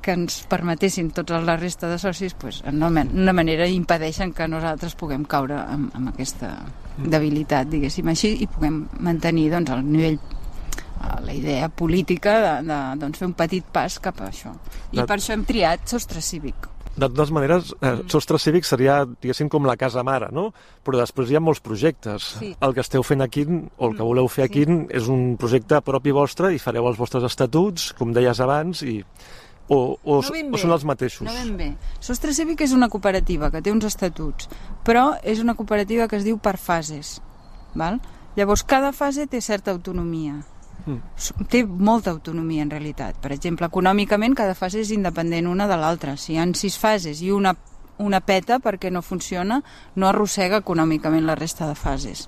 que ens permetessin tota la resta de socis pues, en una manera impedeixen que nosaltres puguem caure amb, amb aquesta debilitat, diguéssim així, i puguem mantenir doncs, el nivell la idea política de, de doncs, fer un petit pas cap a això. I De- per això hem triat sostre cívic. De totes maneres, eh, Sostre Cívic seria, diguéssim, com la casa mare, no? Però després hi ha molts projectes. Sí. El que esteu fent aquí, o el que voleu fer aquí, és un projecte propi vostre i fareu els vostres estatuts, com deies abans, i... O, o, No o són els mateixos? No ben bé. Sostre Cívic és una cooperativa que té uns estatuts, però és una cooperativa que es diu per fases. Val? Llavors, cada fase té certa autonomia. Mm. Té molta autonomia, en realitat. Per exemple, econòmicament, cada fase és independent una de l'altra. Si hi han sis fases i una, una peta perquè no funciona, no arrossega econòmicament la resta de fases.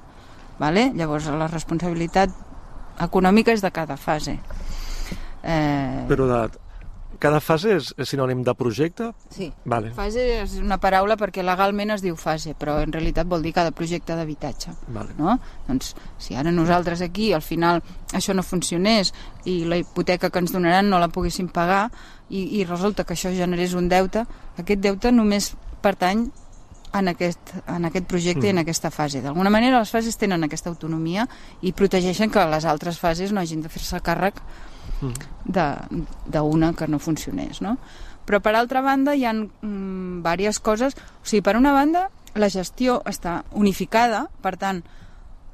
Vale? Llavors, la responsabilitat econòmica és de cada fase. Eh, Però de... cada fase és, és sinònim de projecte? Sí. Vale. Fase és una paraula perquè legalment es diu fase, però en realitat vol dir cada projecte d'habitatge. Vale. No? Doncs si ara nosaltres aquí al final això no funcionés i la hipoteca que ens donaran no la poguéssim pagar i, i resulta que això generés un deute, aquest deute només pertany en aquest, en aquest projecte mm. i en aquesta fase. D'alguna manera les fases tenen aquesta autonomia i protegeixen que les altres fases no hagin de fer-se càrrec de- d'una que no funcionés, no? Però per altra banda hi ha mm, diverses coses, o sigui, per una banda la gestió està unificada, per tant,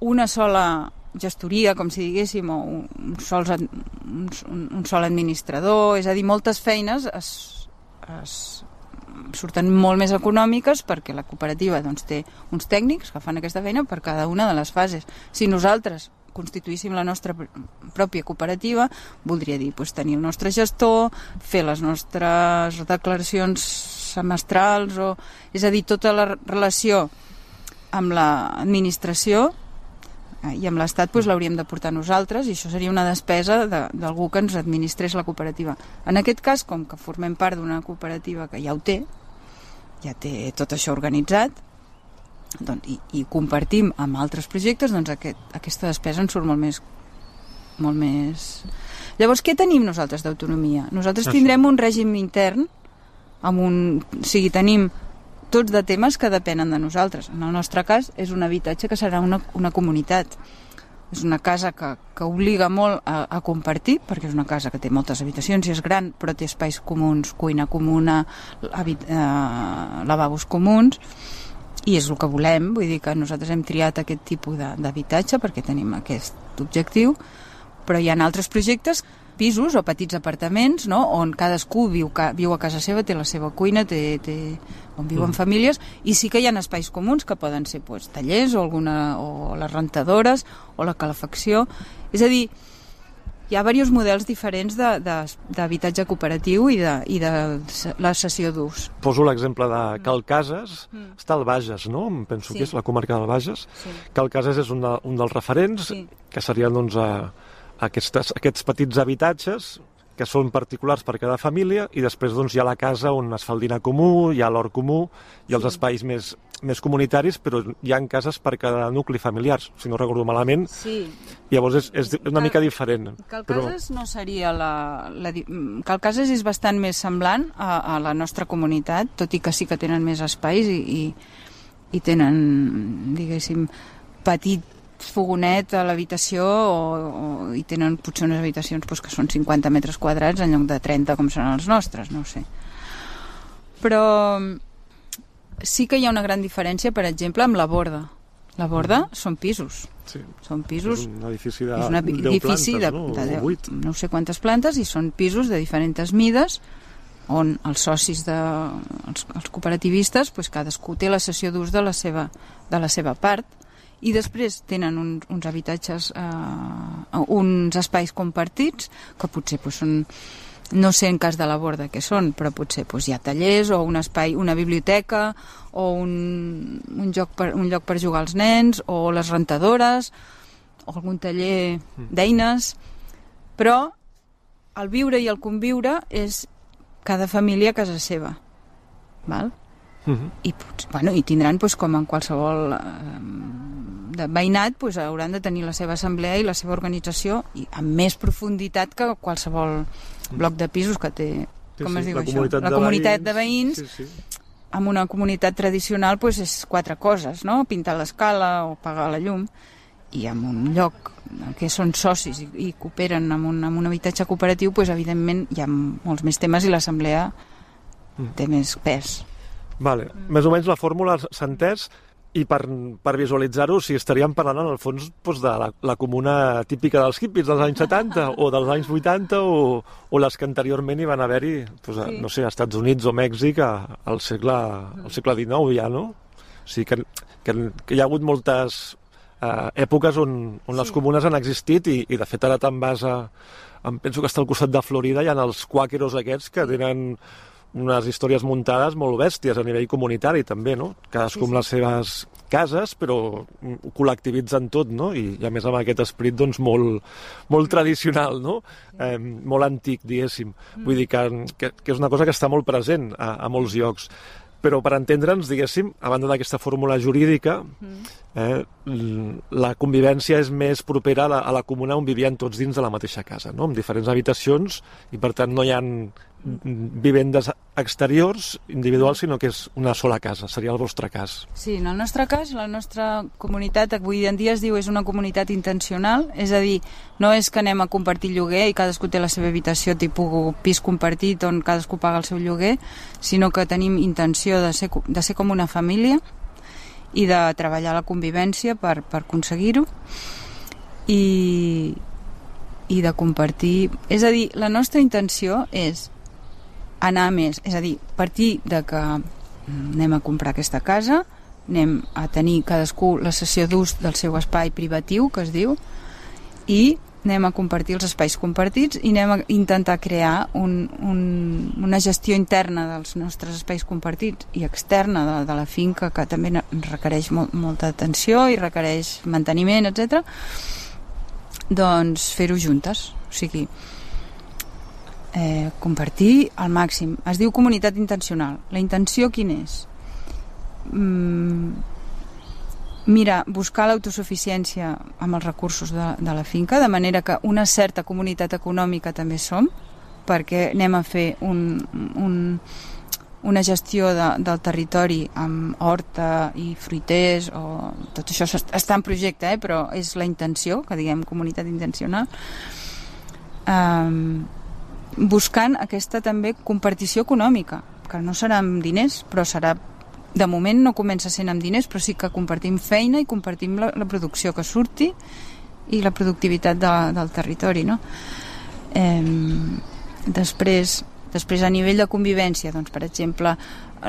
una sola gestoria, com si diguéssim, o un, sols, un, un sol administrador, és a dir, moltes feines es, es surten molt més econòmiques perquè la cooperativa doncs, té uns tècnics que fan aquesta feina per cada una de les fases. Si nosaltres constituíssim la nostra pr- pròpia cooperativa, voldria dir doncs, tenir el nostre gestor, fer les nostres declaracions semestrals, o, és a dir, tota la relació amb l'administració eh, i amb l'Estat doncs, l'hauríem de portar nosaltres i això seria una despesa de- d'algú que ens administrés la cooperativa. En aquest cas, com que formem part d'una cooperativa que ja ho té, ja té tot això organitzat, doncs, i, i compartim amb altres projectes, doncs aquest, aquesta despesa ens surt molt més, molt més... Llavors, què tenim nosaltres d'autonomia? Nosaltres Això. tindrem un règim intern, amb un, o sigui, tenim tots de temes que depenen de nosaltres. En el nostre cas, és un habitatge que serà una, una comunitat. És una casa que, que obliga molt a, a compartir, perquè és una casa que té moltes habitacions i és gran, però té espais comuns, cuina comuna, habit, eh, lavabos comuns, i és el que volem, vull dir que nosaltres hem triat aquest tipus d'habitatge perquè tenim aquest objectiu, però hi ha altres projectes, pisos o petits apartaments, no? on cadascú viu, ca, viu a casa seva, té la seva cuina, té, té, on viuen Mm. famílies, i sí que hi ha espais comuns que poden ser pues, tallers o, alguna, o les rentadores o la calefacció. És a dir, hi ha diversos models diferents de- de- d'habitatge cooperatiu i de, i de la sessió d'ús. Poso l'exemple de Calcases, mm. està al Bages, no? Em Penso Sí. que és la comarca del Bages. Sí. Calcases és un, de, un dels referents, Sí. que serien doncs, a, aquestes, aquests petits habitatges que són particulars per cada família i després doncs, hi ha la casa on es fa el dinar comú, hi ha l'hort comú, ha els espais més, més comunitaris, però hi ha cases per cada nucli familiar, si no recordo malament. Sí. Llavors és, és una mica diferent. Calcases no seria la... la di- mm, Calcases és bastant més semblant a, a la nostra comunitat, tot i que sí que tenen més espais i, i, i tenen, diguéssim, petit fogonet a l'habitació o, o, i tenen potser unes habitacions doncs, que són 50 metres quadrats en lloc de 30 com són els nostres, no sé. Però sí que hi ha una gran diferència, per exemple, amb la borda. La borda són pisos. Sí. Són pisos... És un edifici de és un 10 edifici plantes, de, no? de, O de, vuit. no sé quantes plantes i són pisos de diferents mides on els socis de, els, els cooperativistes pues, cadascú té la sessió d'ús de, la seva, de la seva part i després tenen un, uns habitatges eh, uns espais compartits que potser pues, són no sé en cas de la borda què són, però potser pues, hi ha tallers o un espai, una biblioteca o un, un, lloc per, un lloc per jugar als nens o les rentadores o algun taller d'eines però el viure i el conviure és cada família a casa seva val? Mhm. i, pots- bueno, i tindran doncs, com en qualsevol eh, de veïnat doncs, hauran de tenir la seva assemblea i la seva organització i amb més profunditat que qualsevol bloc de pisos que té Sí, com sí, es diu la això? comunitat la de comunitat veïns. de veïns Sí, sí. amb una comunitat tradicional doncs, és quatre coses, no? pintar l'escala o pagar la llum i en un lloc que són socis i, i cooperen amb un, amb un habitatge cooperatiu, pues, evidentment hi ha molts més temes i l'assemblea Mm. té més pes. Vale. Més o menys la fórmula s'ha entès i per, per visualitzar-ho, si estaríem parlant en el fons doncs, de la, la comuna típica dels hippies dels anys 70 o dels anys 80 o, o les que anteriorment hi van haver-hi, doncs, Sí. no sé, a Estats Units o Mèxic a, al, segle, al segle XIX ja, no? O sigui que, que, que hi ha hagut moltes eh, èpoques on, on les comunes han existit i, i de fet ara te'n vas a... Em penso que està al costat de Florida, hi ha els quàqueros aquests que tenen unes històries muntades molt bèsties a nivell comunitari també, no? Cadascú amb les seves cases, però mm, ho col·lectivitzen tot, no? I, i a més amb aquest esperit doncs molt, molt tradicional, no? Eh, molt antic, diguéssim. Vull dir que, que, que és una cosa que està molt present a, a molts llocs. Però per entendre'ns, diguéssim, a banda d'aquesta fórmula jurídica, eh, l- la convivència és més propera a la, a la comuna on vivien tots dins de la mateixa casa, no? amb diferents habitacions, i per tant no hi ha vivendes exteriors individuals, sinó que és una sola casa, seria el vostre cas. Sí, en el nostre cas, la nostra comunitat avui en dia es diu és una comunitat intencional, és a dir, no és que anem a compartir lloguer i cadascú té la seva habitació tipus pis compartit on cadascú paga el seu lloguer, sinó que tenim intenció de ser, de ser com una família i de treballar la convivència per, per aconseguir-ho i, i de compartir... És a dir, la nostra intenció és anar més, és a dir, partir de que mm, anem a comprar aquesta casa, anem a tenir cadascú la sessió d'ús del seu espai privatiu, que es diu, i anem a compartir els espais compartits i anem a intentar crear un, un, una gestió interna dels nostres espais compartits i externa de, de la finca que també requereix molt, molta atenció i requereix manteniment, etc. doncs fer-ho juntes o sigui eh, compartir al màxim. Es diu comunitat intencional. La intenció quin és? Mm, mira, buscar l'autosuficiència amb els recursos de, de la finca, de manera que una certa comunitat econòmica també som, perquè anem a fer un, un, una gestió de, del territori amb horta i fruiters, o tot això. Està en projecte, eh, però és la intenció, que diguem comunitat intencional, um, buscant aquesta també compartició econòmica, que no serà amb diners, però serà de moment no comença sent amb diners, però sí que compartim feina i compartim la, la producció que surti i la productivitat de, del territori, no? Eh, després, després a nivell de convivència, doncs, per exemple,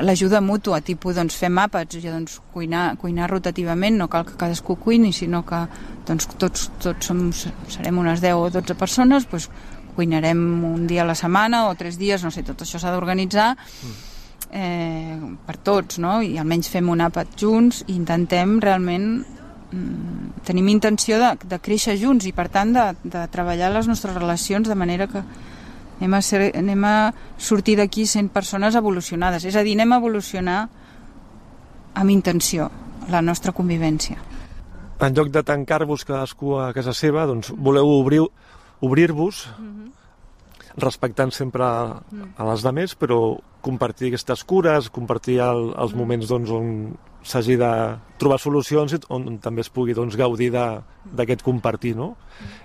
l'ajuda mútua, tipus doncs, fem àpats, ja, doncs, cuinar, cuinar rotativament, no cal que cadascú cuini, sinó que doncs, tots, tots som, serem unes 10 o 12 persones, doncs, cuinarem un dia a la setmana o tres dies, no sé, tot això s'ha d'organitzar eh, per tots, no? I almenys fem un àpat junts i intentem realment mm, tenim intenció de, de créixer junts i per tant de, de treballar les nostres relacions de manera que anem a, ser, anem a sortir d'aquí sent persones evolucionades, és a dir, anem a evolucionar amb intenció la nostra convivència. En lloc de tancar-vos cadascú a casa seva, doncs voleu obrir obrir-vos respectant sempre a, a les demés, però compartir aquestes cures, compartir el, els moments doncs, on s'hagi de trobar solucions i on, on també es pugui doncs, gaudir de- d'aquest compartir. No?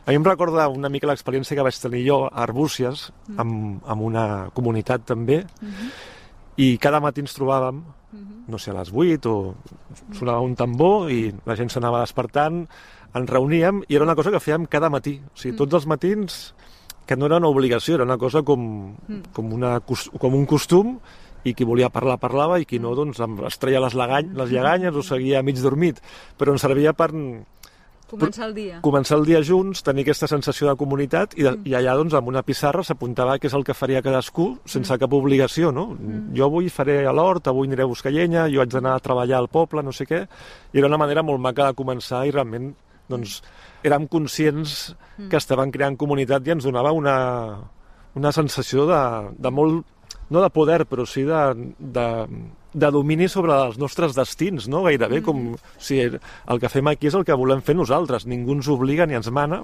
A mi em recorda una mica l'experiència que vaig tenir jo a Arbúcies, amb, amb una comunitat també, i cada matí ens trobàvem, no sé, a les 8 o sonava un tambor i la gent s'anava despertant, ens reuníem i era una cosa que fèiem cada matí. O sigui, tots els matins, que no era una obligació, era una cosa com, com, una, com un costum i qui volia parlar, parlava, i qui no, doncs es treia les, legany, les lleganyes o seguia mig dormit. Però ens servia per Començar el dia. començar el dia junts, tenir aquesta sensació de comunitat i, de, i allà doncs amb una pissarra s'apuntava què és el que faria cadascú sense cap obligació, no? Jo avui faré a l'hort, avui aniré a buscar llenya, jo haig d'anar a treballar al poble, no sé què, i era una manera molt maca de començar i realment doncs, érem conscients que estaven creant comunitat i ens donava una, una sensació de, de molt, no de poder, però sí de, de, de domini sobre els nostres destins, no? Gairebé com... O sigui, el que fem aquí és el que volem fer nosaltres, ningú ens obliga ni ens mana,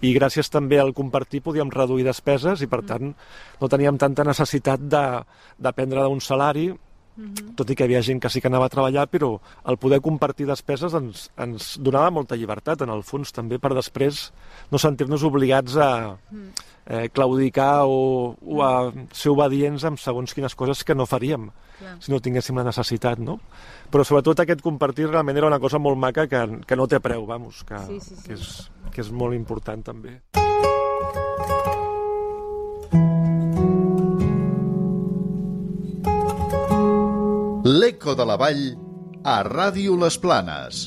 i gràcies també al compartir podíem reduir despeses i, per tant, no teníem tanta necessitat de dependre d'un salari -hmm. tot i que hi havia gent que sí que anava a treballar, però el poder compartir despeses ens, ens donava molta llibertat, en el fons, també per després no sentir-nos obligats a eh, claudicar o, o a ser obedients amb segons quines coses que no faríem Clar. si no tinguéssim la necessitat, no? Però sobretot aquest compartir realment era una cosa molt maca que, que no té preu, vamos, que, Sí, sí, sí. que, és, que és molt important també. L'Eco de la Vall a Ràdio Les Planes.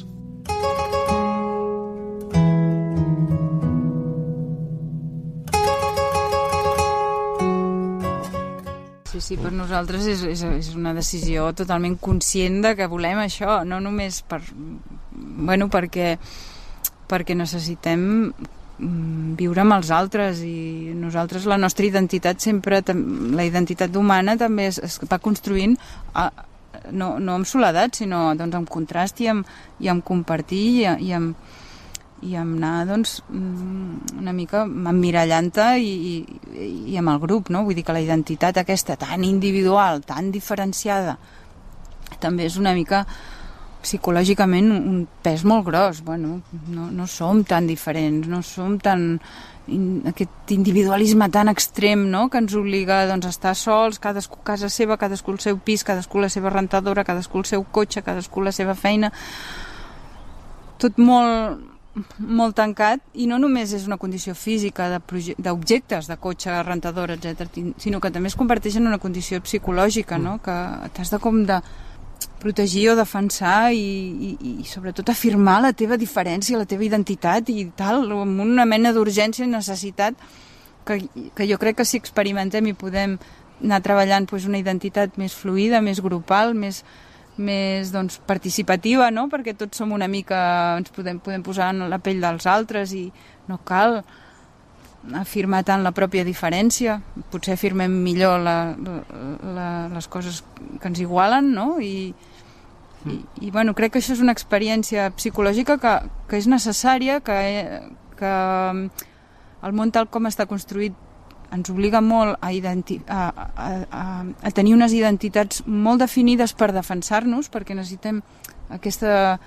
Sí, sí, per nosaltres és, és, és una decisió totalment conscient de que volem això, no només per, bueno, perquè, perquè necessitem mm, viure amb els altres i nosaltres la nostra identitat sempre, la identitat humana també es, es va construint a, no, no amb soledat, sinó doncs, amb contrast i amb, i amb compartir i, i amb, i amb anar doncs, mm, una mica emmirallant-te i, i, i amb el grup, no? Vull dir que la identitat aquesta tan individual, tan diferenciada, també és una mica psicològicament un pes molt gros. Bueno, no, no som tan diferents, no som tan in, aquest individualisme tan extrem no? que ens obliga doncs, a estar sols, cadascú a casa seva, cadascú el seu pis, cadascú la seva rentadora, cadascú el seu cotxe, cadascú la seva feina tot molt, molt tancat i no només és una condició física de d'objectes, de cotxe, rentadora, etc, sinó que també es converteix en una condició psicològica, no? que t'has de com de protegir o defensar i, i, i sobretot afirmar la teva diferència, la teva identitat i tal, amb una mena d'urgència i necessitat que, que jo crec que si experimentem i podem anar treballant doncs, una identitat més fluida, més grupal, més, més doncs, participativa, no? perquè tots som una mica, ens podem, podem posar en la pell dels altres i no cal afirmar tant la pròpia diferència, potser afirmem millor la, la, les coses que ens igualen, no? I, i, i bueno, crec que això és una experiència psicològica que, que és necessària, que, que el món tal com està construït ens obliga molt a, identi a, a, a, a tenir unes identitats molt definides per defensar-nos, perquè necessitem aquesta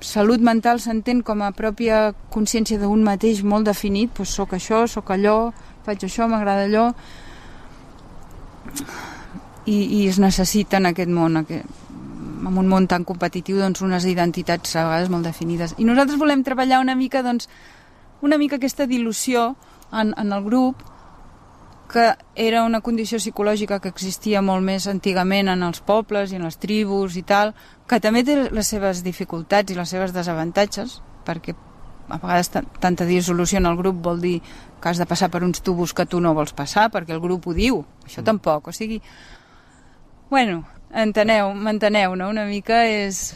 salut mental s'entén com a pròpia consciència d'un mateix molt definit, doncs sóc això, sóc allò, faig això, m'agrada allò, i, i es necessita en aquest món, aquest, en un món tan competitiu, doncs unes identitats a vegades molt definides. I nosaltres volem treballar una mica, doncs, una mica aquesta dilució en, en el grup, que era una condició psicològica que existia molt més antigament en els pobles i en les tribus i tal, que també té les seves dificultats i les seves desavantatges, perquè a vegades ta- tanta dissolució en el grup vol dir que has de passar per uns tubos que tu no vols passar, perquè el grup ho diu. Això tampoc, o sigui... Bueno, enteneu, m'enteneu, no? Una mica és,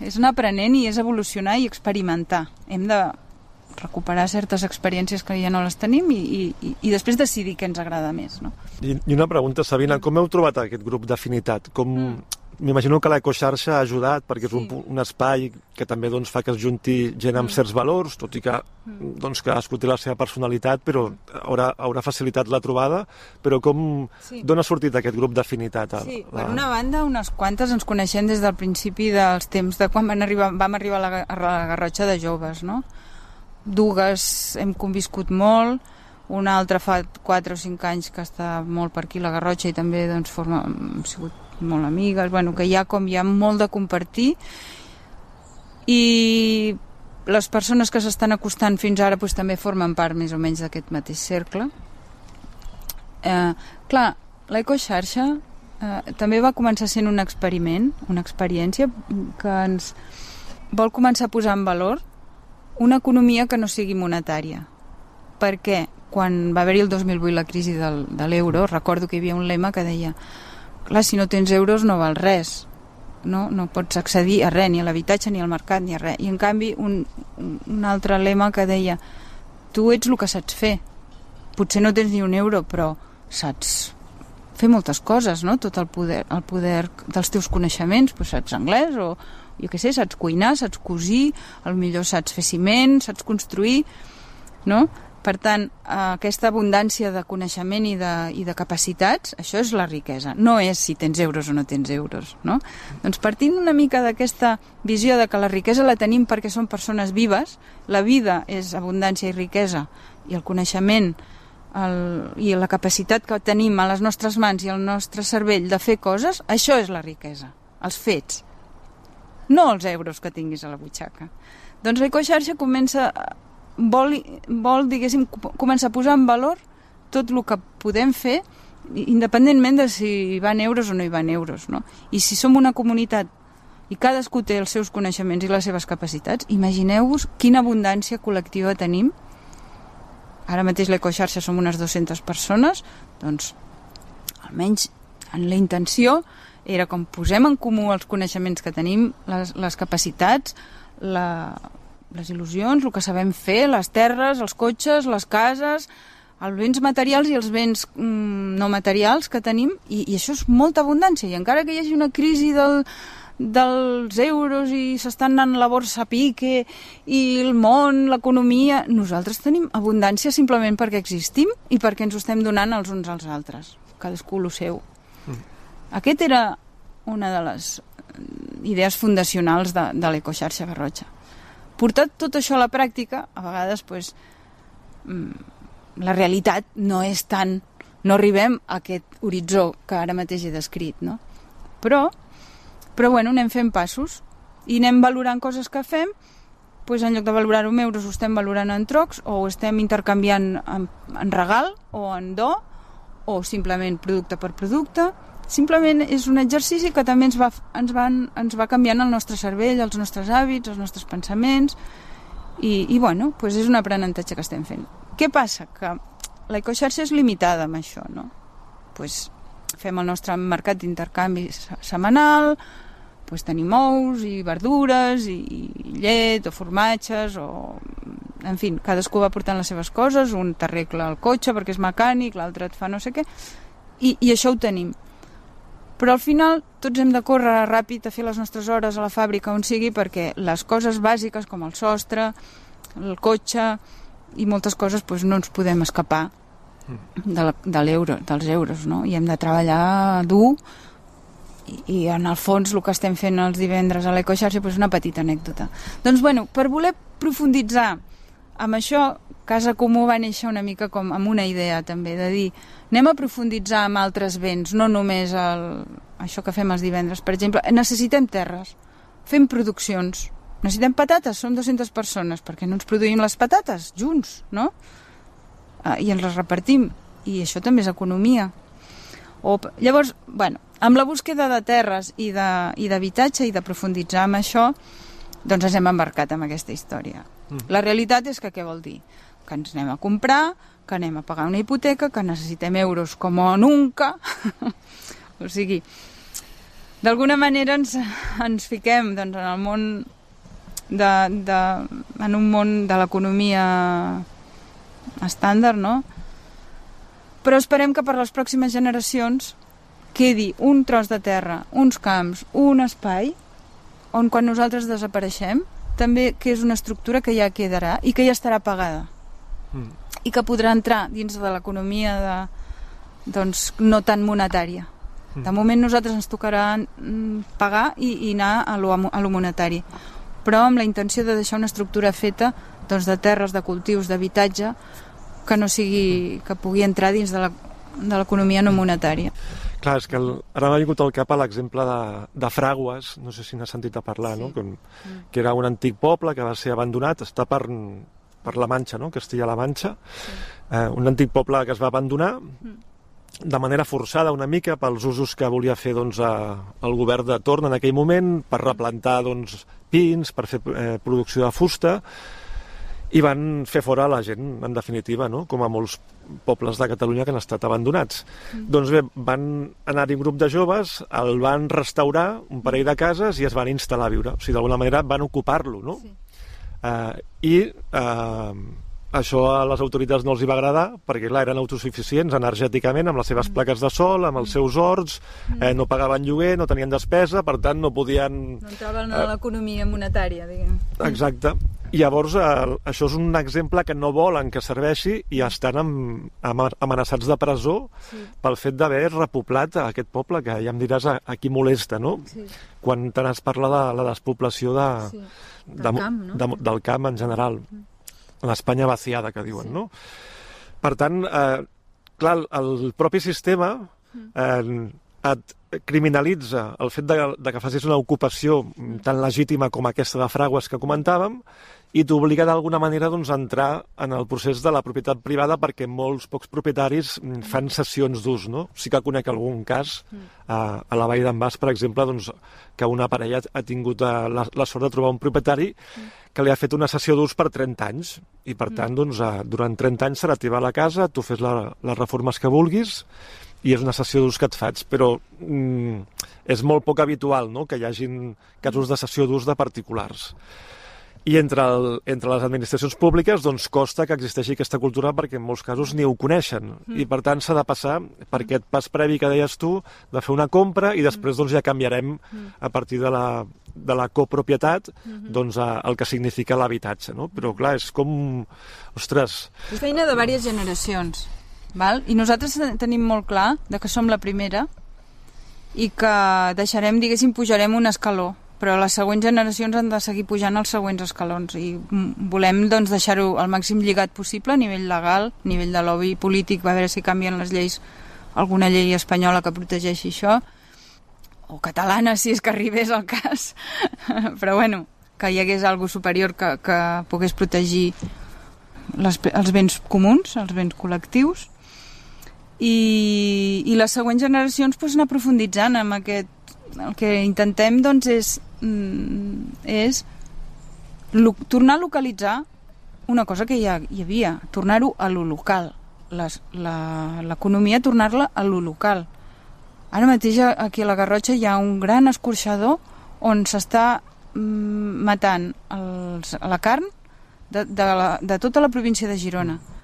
és anar aprenent i és evolucionar i experimentar. Hem de recuperar certes experiències que ja no les tenim i, i, i després decidir què ens agrada més, no? I, I una pregunta, Sabina, com heu trobat aquest grup d'afinitat? Com... M'imagino que l'ecoxarxa ha ajudat perquè és un, pu- un espai que també doncs, fa que es junti gent amb certs valors, tot i que doncs, cadascú té la seva personalitat, però haurà, haurà facilitat la trobada. Però com, Sí. d'on ha sortit aquest grup d'afinitat? Sí, la- per una banda, unes quantes ens coneixem des del principi dels temps de quan van arribar, vam arribar a la, a la Garrotxa de joves, no? Dues hem conviscut molt, una altra fa 4 o 5 anys que està molt per aquí la Garrotxa i també doncs, forma, hem sigut molt amigues, bueno, que hi ha com hi ha molt de compartir i les persones que s'estan acostant fins ara doncs, també formen part més o menys d'aquest mateix cercle. Eh, clar, l'ecoxarxa eh, també va començar sent un experiment, una experiència que ens vol començar a posar en valor una economia que no sigui monetària. Perquè quan va haver-hi el 2008 la crisi del, de l'euro, recordo que hi havia un lema que deia clar, si no tens euros no val res, no, no pots accedir a res, ni a l'habitatge, ni al mercat, ni a res. I en canvi un, un- altre lema que deia tu ets el que saps fer. Potser no tens ni un euro, però saps fer moltes coses, no? Tot el poder, el poder dels teus coneixements, doncs saps anglès o jo què sé, saps cuinar, saps cosir, al millor saps fer ciment, saps construir, no? Per tant, aquesta abundància de coneixement i de, i de capacitats, això és la riquesa. No és si tens euros o no tens euros, no? Doncs partint una mica d'aquesta visió de que la riquesa la tenim perquè som persones vives, la vida és abundància i riquesa, i el coneixement el, i la capacitat que tenim a les nostres mans i al nostre cervell de fer coses, això és la riquesa, els fets, no els euros que tinguis a la butxaca. Doncs l'ecoxarxa comença vol, vol diguéssim, començar a posar en valor tot el que podem fer independentment de si hi van euros o no hi van euros, no? I si som una comunitat i cadascú té els seus coneixements i les seves capacitats, imagineu-vos quina abundància col·lectiva tenim. Ara mateix l'ecoxarxa som unes 200 persones, doncs almenys en la intenció era com posem en comú els coneixements que tenim, les, les capacitats, la, les il·lusions, el que sabem fer, les terres, els cotxes, les cases, els béns materials i els béns mm, no materials que tenim, i, i això és molta abundància, i encara que hi hagi una crisi del, dels euros i s'estan anant la borsa a pique i el món, l'economia, nosaltres tenim abundància simplement perquè existim i perquè ens ho estem donant els uns als altres, cadascú el seu. Mm. Aquest era una de les idees fundacionals de, de l'ecoxarxa Garrotxa portat tot això a la pràctica, a vegades pues, mm, la realitat no és tan... no arribem a aquest horitzó que ara mateix he descrit, no? Però, però bueno, anem fent passos i anem valorant coses que fem pues, en lloc de valorar-ho en euros ho estem valorant en trocs o ho estem intercanviant en, en regal o en do o simplement producte per producte simplement és un exercici que també ens va, ens, van, ens va canviant el nostre cervell, els nostres hàbits, els nostres pensaments i, i bueno, pues és un aprenentatge que estem fent. Què passa? Que l'ecoxarxa és limitada amb això, no? Pues fem el nostre mercat d'intercanvi setmanal, pues tenim ous i verdures i, i llet o formatges o en fi, cadascú va portant les seves coses, un t'arregla el cotxe perquè és mecànic, l'altre et fa no sé què, i, i això ho tenim. Però al final tots hem de córrer ràpid a fer les nostres hores a la fàbrica on sigui perquè les coses bàsiques com el sostre, el cotxe i moltes coses doncs, no ens podem escapar de, de l'euro, dels euros, no? I hem de treballar dur i, i en el fons el que estem fent els divendres a l'ecoxarxa és una petita anècdota. Doncs bueno, per voler profunditzar amb això, Casa Comú va néixer una mica com amb una idea també, de dir anem a profunditzar amb altres béns, no només el, això que fem els divendres. Per exemple, necessitem terres, fem produccions, necessitem patates, som 200 persones, perquè no ens produïm les patates junts, no? Ah, I ens les repartim, i això també és economia. O, llavors, bueno, amb la búsqueda de terres i d'habitatge i, i de profunditzar amb això, doncs ens hem embarcat amb aquesta història. Mm. La realitat és que què vol dir? Que ens anem a comprar, que anem a pagar una hipoteca, que necessitem euros com nunca. o sigui, d'alguna manera ens, ens fiquem doncs, en el món de, de, en un món de l'economia estàndard, no? Però esperem que per les pròximes generacions quedi un tros de terra, uns camps, un espai on quan nosaltres desapareixem també que és una estructura que ja quedarà i que ja estarà pagada. Mm i que podrà entrar dins de l'economia de, doncs, no tan monetària. Mm. De moment nosaltres ens tocarà mm, pagar i, i anar a lo, a lo monetari, però amb la intenció de deixar una estructura feta doncs, de terres, de cultius, d'habitatge, que no sigui, que pugui entrar dins de l'economia no monetària. Clar, és que el, ara m'ha vingut al cap l'exemple de, de Fragues, no sé si n'has sentit a parlar, sí. no? Que, que era un antic poble que va ser abandonat, està per, per la Manxa, no? Castilla-La Manxa, sí. eh, un antic poble que es va abandonar mm. de manera forçada una mica pels usos que volia fer doncs, a, el govern de torn en aquell moment, per replantar doncs, pins, per fer eh, producció de fusta, i van fer fora la gent, en definitiva, no? com a molts pobles de Catalunya que han estat abandonats. Mm. Doncs bé, van anar-hi un grup de joves, el van restaurar, un parell de cases, i es van instal·lar a viure. O sigui, d'alguna manera van ocupar-lo, no? Sí. Eh, I eh, això a les autoritats no els hi va agradar perquè clar, eren autosuficients energèticament amb les seves mm. plaques de sol, amb els seus horts, mm. eh, no pagaven lloguer, no tenien despesa, per tant no podien... No entraven eh, a l'economia monetària, diguem. Exacte. I llavors eh, això és un exemple que no volen que serveixi i estan am, am, amenaçats de presó sí. pel fet d'haver repoblat aquest poble, que ja em diràs a, a qui molesta, no? Sí. Quan te n'has parlat de la despoblació de, sí. Del, de, camp, no? de, del camp en general. Mm. L'Espanya vaciada, que diuen, sí. no? Per tant, eh, clar, el propi sistema mm. eh, et criminalitza el fet de, de que facis una ocupació tan legítima com aquesta de Fragües que comentàvem i t'obliga d'alguna manera doncs, a entrar en el procés de la propietat privada perquè molts pocs propietaris fan sessions d'ús. No? Sí que conec algun cas a, a la Vall d'en Bas, per exemple, doncs, que una parella ha tingut eh, la, la sort de trobar un propietari que li ha fet una sessió d'ús per 30 anys i per tant doncs, a, durant 30 anys serà teva la casa, tu fes la, les reformes que vulguis i és una sessió d'ús que et faig, però mm, és molt poc habitual no? que hi hagin casos de sessió d'ús de particulars. I entre, el, entre les administracions públiques doncs, costa que existeixi aquesta cultura perquè en molts casos ni ho coneixen mm. i per tant s'ha de passar per aquest pas previ que deies tu de fer una compra i després doncs, ja canviarem mm. a partir de la, de la copropietat mm-hmm. doncs, a, el que significa l'habitatge. No? Però clar, és com... Ostres... És feina de diverses generacions. Val? I nosaltres tenim molt clar de que som la primera i que deixarem, diguéssim, pujarem un escaló però les següents generacions han de seguir pujant els següents escalons i volem doncs, deixar-ho al màxim lligat possible a nivell legal, a nivell de lobby polític, va veure si canvien les lleis, alguna llei espanyola que protegeixi això, o catalana si és que arribés al cas, però bueno, que hi hagués algo superior que, que pogués protegir les, els béns comuns, els béns col·lectius, i, i les següents generacions pues, anar profunditzant amb aquest... El que intentem doncs, és, mm, és lo, tornar a localitzar una cosa que ja hi havia, tornar-ho a lo local, l'economia tornar-la a lo local. Ara mateix aquí a la Garrotxa hi ha un gran escorxador on s'està mm, matant els, la carn de, de, la, de tota la província de Girona. Mm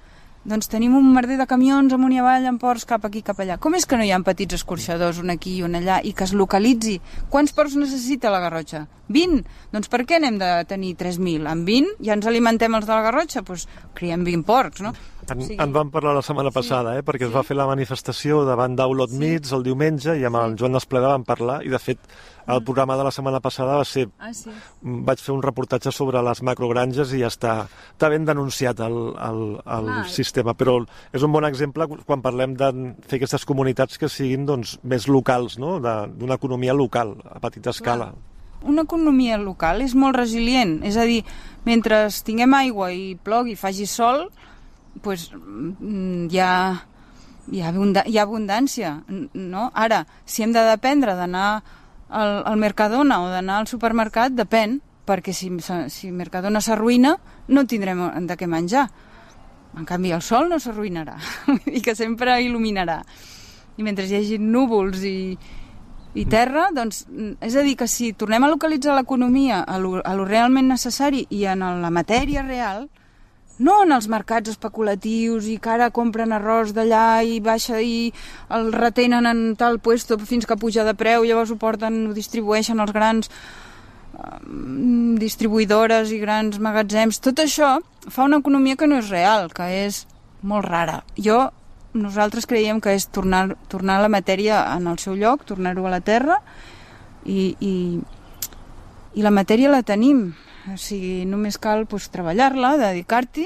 doncs tenim un merder de camions amunt i avall en ports cap aquí, cap allà. Com és que no hi ha petits escorxadors, un aquí i un allà, i que es localitzi? Quants ports necessita la Garrotxa? 20? Doncs per què n'hem de tenir 3.000? Amb 20 ja ens alimentem els de la Garrotxa? Doncs criem 20 porcs, no? En, sí. en vam parlar la setmana sí. passada, eh? perquè sí. es va fer la manifestació davant d'Aulot sí. Meets el diumenge i amb el Joan Desplega vam parlar i de fet el mm. programa de la setmana passada va ser... Ah, sí. Vaig fer un reportatge sobre les macrogranges i ja està, està ben denunciat el, el, el ah. sistema, però és un bon exemple quan parlem de fer aquestes comunitats que siguin doncs, més locals, no? d'una economia local, a petita escala. Clar una economia local és molt resilient, és a dir, mentre tinguem aigua i plogui i faci sol, pues, mm, hi, ha, hi, ha hi ha abundància. No? Ara, si hem de dependre d'anar al, al Mercadona o d'anar al supermercat, depèn, perquè si, si Mercadona s'arruïna no tindrem de què menjar. En canvi, el sol no s'arruïnarà, i que sempre il·luminarà. I mentre hi hagi núvols i, i terra, doncs, és a dir, que si tornem a localitzar l'economia a, lo, a lo realment necessari i en la matèria real, no en els mercats especulatius i que ara compren arròs d'allà i baixa i el retenen en tal puesto fins que puja de preu, llavors ho porten, ho distribueixen als grans um, distribuïdores i grans magatzems. Tot això fa una economia que no és real, que és molt rara. Jo, nosaltres creiem que és tornar, tornar la matèria en el seu lloc, tornar-ho a la terra i, i, i la matèria la tenim o sigui, només cal pues, treballar-la, dedicar-t'hi,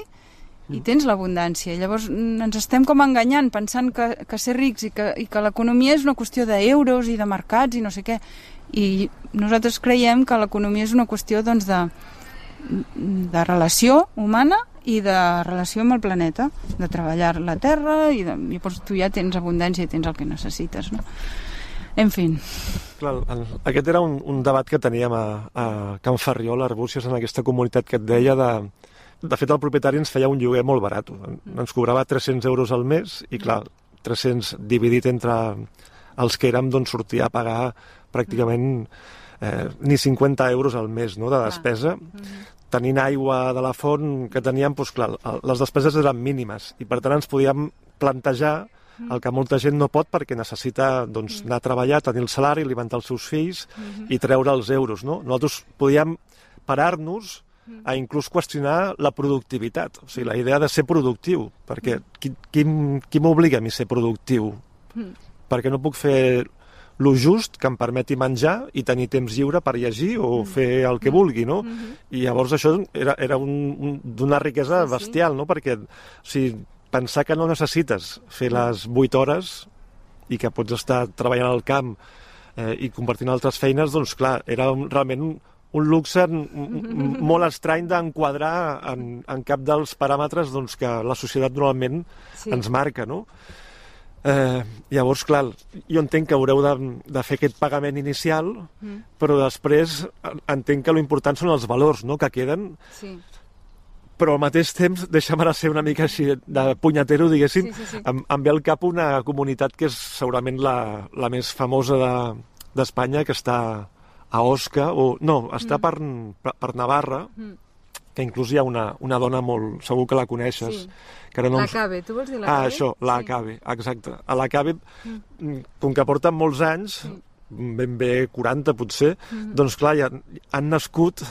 i mm. tens l'abundància. Llavors mm, ens estem com enganyant, pensant que, que ser rics i que, i que l'economia és una qüestió d'euros i de mercats i no sé què. I nosaltres creiem que l'economia és una qüestió doncs, de, de relació humana i de relació amb el planeta, de treballar la terra i de, llavors tu ja tens abundància i tens el que necessites. No? En fi. Clar, aquest era un, un debat que teníem a, a Can Ferriol, a Arbúcies, en aquesta comunitat que et deia de... De fet, el propietari ens feia un lloguer molt barat. Ens cobrava 300 euros al mes i, clar, 300 dividit entre els que érem, doncs sortia a pagar pràcticament eh, ni 50 euros al mes no, de despesa. Tenint aigua de la font que teníem, doncs, clar, les despeses eren mínimes i, per tant, ens podíem plantejar Mm. el que molta gent no pot perquè necessita doncs, mm. anar a treballar, tenir el salari, alimentar els seus fills mm -hmm. i treure els euros. No? Nosaltres podíem parar-nos a inclús qüestionar la productivitat, o sigui, la idea de ser productiu, perquè qui, qui, m- qui m'obliga a mi ser productiu? Perquè no puc fer lo just que em permeti menjar i tenir temps lliure per llegir o fer el que vulgui, no? I llavors això era, era un, un, d'una riquesa bestial, no? Perquè o sigui, pensar que no necessites fer les 8 hores i que pots estar treballant al camp eh, i compartint altres feines, doncs clar, era un, realment un, un luxe molt estrany d'enquadrar en, en cap dels paràmetres doncs, que la societat normalment sí. ens marca, no? Eh, llavors, clar, jo entenc que haureu de, de fer aquest pagament inicial, Mm. però després entenc que l'important són els valors no?, que queden, Sí. Però al mateix temps, deixa'm ara ser una mica així de punyatero, diguéssim, Sí, sí, sí. Em, em ve al cap una comunitat que és segurament la, la més famosa de- d'Espanya, que està a Osca, o no, està Mm. per, per, Navarra, Mm. que inclús hi ha una, una dona molt... segur que la coneixes. Sí. Que ara no em- L'Acabe, tu vols dir Ah, l'Acabe? això, l'Acabe, exacte. A l'Acabe, mm, com que porten molts anys, ben bé 40 potser, Mhm. doncs clar, ja han nascut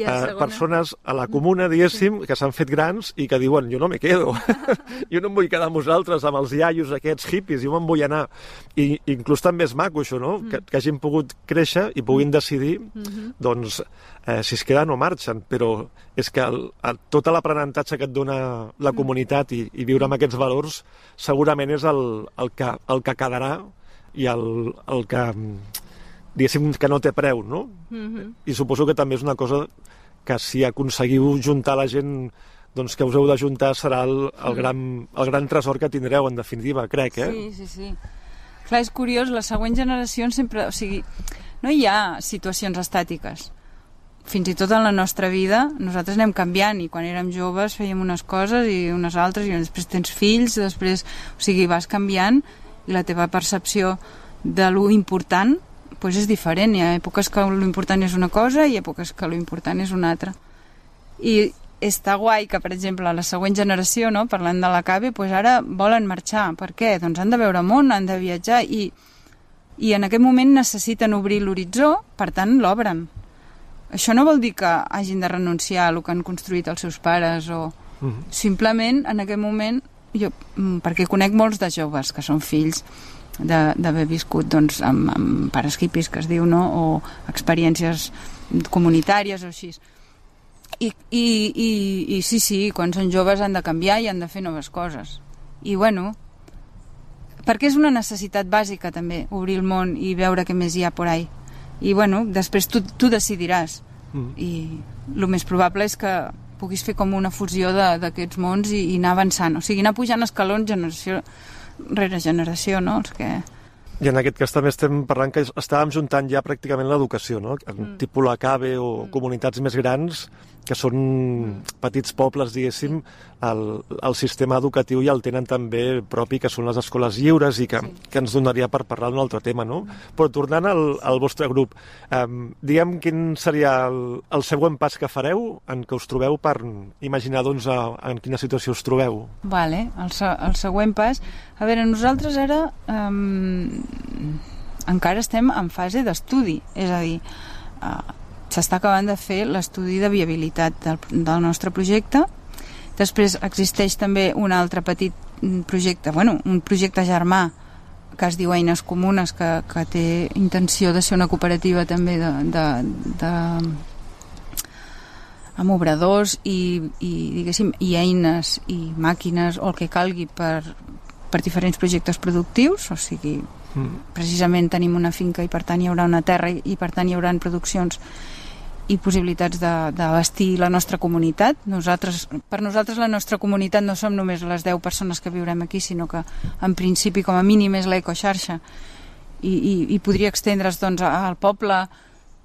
eh, segona. persones a la comuna, diguéssim, que s'han fet grans i que diuen, jo no me quedo, jo no em vull quedar amb vosaltres, amb els iaios aquests hippies, jo me'n vull anar. I inclús també és maco això, no?, que, que hagin pogut créixer i puguin decidir Mhm. doncs, eh, si es queden o marxen, però és que el, el, tot l'aprenentatge que et dona la comunitat i, i viure amb aquests valors segurament és el, el, que, el que quedarà i el, el que, mm, diguéssim, que no té preu, no? Mhm. I suposo que també és una cosa que si aconseguiu juntar la gent doncs que us heu d'ajuntar serà el, el, Mm. gran, el gran tresor que tindreu, en definitiva, crec, eh? Sí, sí, sí. Clar, és curiós, les següents generacions sempre... O sigui, no hi ha situacions estàtiques. Fins i tot en la nostra vida nosaltres anem canviant i quan érem joves fèiem unes coses i unes altres i després tens fills, després... O sigui, vas canviant i la teva percepció de lo important pues és diferent. Hi ha èpoques que lo important és una cosa i èpoques que lo important és una altra. I està guai que, per exemple, la següent generació, no, parlant de l'ACABE, pues ara volen marxar. Per què? Doncs han de veure món, han de viatjar i, i en aquest moment necessiten obrir l'horitzó, per tant l'obren. Això no vol dir que hagin de renunciar a el que han construït els seus pares o Mhm. simplement en aquest moment jo, mm, perquè conec molts de joves que són fills d'haver viscut doncs, amb, amb pares hippies que es diu, no? o experiències comunitàries o així. I, i, i, i sí, sí, quan són joves han de canviar i han de fer noves coses. I bueno perquè és una necessitat bàsica també obrir el món i veure què més hi ha por ahí. I bueno, després tu, tu decidiràs. Mm. i el més probable és que puguis fer com una fusió d'aquests mons i, i anar avançant, o sigui, anar pujant escalons generació rere generació, no? Els que... I en aquest cas també estem parlant que estàvem juntant ja pràcticament l'educació, no? Mm. Tipus la CABE o comunitats més grans que són petits pobles, diguéssim, el, el sistema educatiu ja el tenen també propi, que són les escoles lliures i que, sí. que ens donaria per parlar d'un altre tema, no? Però tornant al, al vostre grup, eh, diguem quin seria el, el següent pas que fareu en què us trobeu per imaginar doncs a, en quina situació us trobeu. Vale, el, el següent pas... A veure, nosaltres ara um, encara estem en fase d'estudi, és a dir, uh, s'està acabant de fer l'estudi de viabilitat del, del nostre projecte. Després existeix també un altre petit mm, projecte, bueno, un projecte germà que es diu Eines Comunes, que, que té intenció de ser una cooperativa també de, de, de amb obradors i, i, diguéssim, i eines i màquines o el que calgui per, per diferents projectes productius, o sigui, Mm. precisament tenim una finca i per tant hi haurà una terra i, i per tant hi haurà produccions i possibilitats de, de vestir la nostra comunitat. Nosaltres, per nosaltres la nostra comunitat no som només les 10 persones que viurem aquí, sinó que en principi com a mínim és l'ecoxarxa i, i, i podria extendre's doncs, al poble,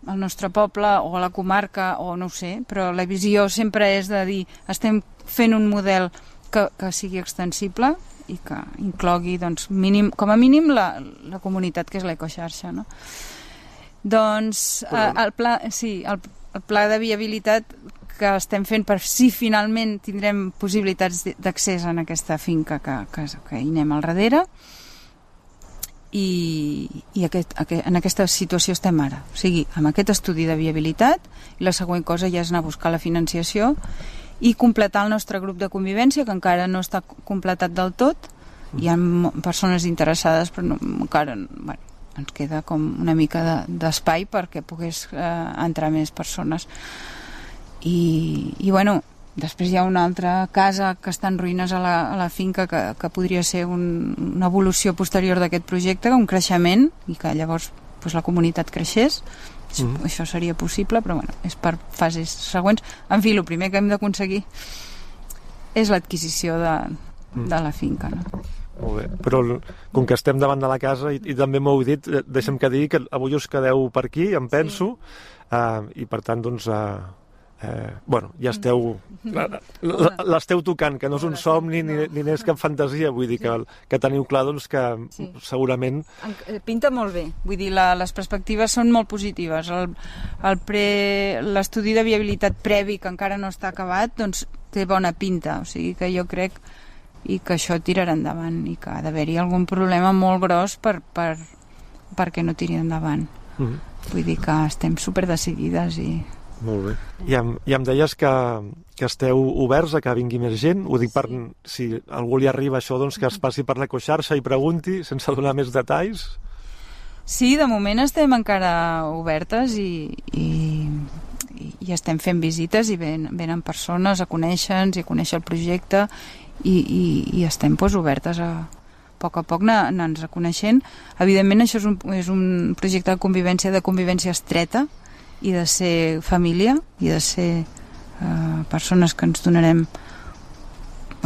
al nostre poble o a la comarca o no sé, però la visió sempre és de dir estem fent un model que, que sigui extensible i que inclogui doncs, mínim, com a mínim la, la comunitat que és l'ecoxarxa no? Doncs eh, el pla, sí, el, el pla de viabilitat que estem fent per si finalment tindrem possibilitats d'accés en aquesta finca que, que, que hi anem al darrere i, i aquest, aquest, en aquesta situació estem ara. O sigui, amb aquest estudi de viabilitat, i la següent cosa ja és anar a buscar la financiació i completar el nostre grup de convivència, que encara no està completat del tot. Hi ha persones interessades, però no, encara bueno, ens queda com una mica d'espai de, perquè pogués eh, entrar més persones. I, i bueno, Després hi ha una altra casa que està en ruïnes a la, a la finca que, que podria ser un, una evolució posterior d'aquest projecte, un creixement, i que llavors pues, la comunitat creixés. Mm -hmm. Això seria possible, però bueno, és per fases següents. En fi, el primer que hem d'aconseguir és l'adquisició de, mm. de la finca. No? Molt bé, però com que estem davant de la casa i, i també m'heu dit, eh, deixem que digui que avui us quedeu per aquí, em penso, sí. uh, i per tant, doncs, uh, eh, bueno, ja esteu l'esteu tocant, que no és un somni ni, ni és cap fantasia, vull dir que, que teniu clar doncs, que sí. segurament eh, pinta molt bé, vull dir la, les perspectives són molt positives. L'estudi de viabilitat previ que encara no està acabat doncs té bona pinta, o sigui que jo crec i que això tirarà endavant i que ha d'haver-hi algun problema molt gros per, per, perquè no tiri endavant mm -hmm. vull dir que estem super decidides i molt bé. I em, i em deies que, que esteu oberts a que vingui més gent. Ho dic per sí. si algú li arriba això, doncs que es passi per l'ecoxarxa i pregunti, sense donar més detalls. Sí, de moment estem encara obertes i, i, i estem fent visites i ven, venen persones a conèixer-nos i a conèixer el projecte i, i, i estem pues, obertes a, a poc a poc anar-nos coneixent. Evidentment això és un, és un projecte de convivència de convivència estreta, i de ser família i de ser eh, persones que ens donarem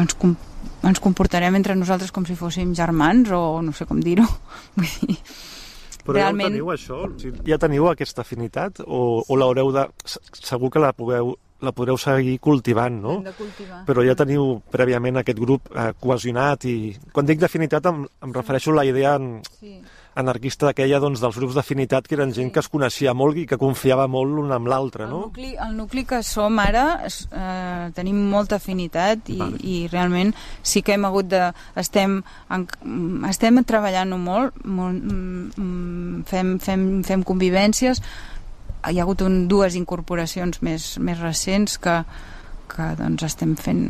ens, com, ens comportarem entre nosaltres com si fóssim germans o no sé com dir-ho vull dir però realment... ja teniu això? Ja teniu aquesta afinitat? O, o l'haureu de... Segur que la pugueu la podreu seguir cultivant, no? de cultivar. Però ja teniu prèviament aquest grup eh, cohesionat i... Quan dic d'afinitat em, em refereixo a la idea en, sí anarquista d'aquella doncs, dels grups d'afinitat que eren gent que es coneixia molt i que confiava molt l'un amb l'altre, no? El nucli, el nucli que som ara eh, tenim molta afinitat i, vale. i realment sí que hem hagut de... estem, en, estem treballant molt, molt mm, fem, fem, fem convivències hi ha hagut un, dues incorporacions més, més recents que, que doncs estem fent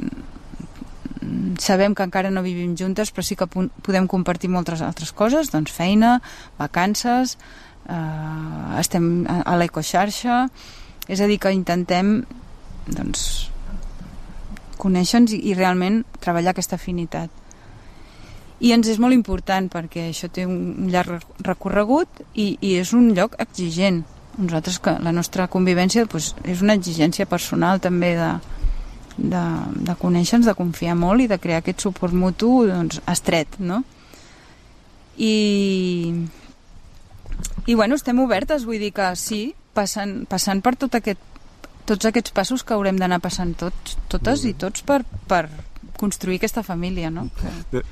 sabem que encara no vivim juntes, però sí que podem compartir moltes altres coses, doncs feina, vacances, eh, estem a l'ecoxarxa, és a dir, que intentem doncs, conèixer-nos i, i realment treballar aquesta afinitat. I ens és molt important perquè això té un llarg recorregut i, i és un lloc exigent. Nosaltres, que la nostra convivència doncs, és una exigència personal també de, de, de conèixer-nos, de confiar molt i de crear aquest suport mutu doncs, estret, no? I, i bueno, estem obertes, vull dir que sí, passant, passant per tot aquest, tots aquests passos que haurem d'anar passant tots, totes i tots per, per, construir aquesta família, no? De,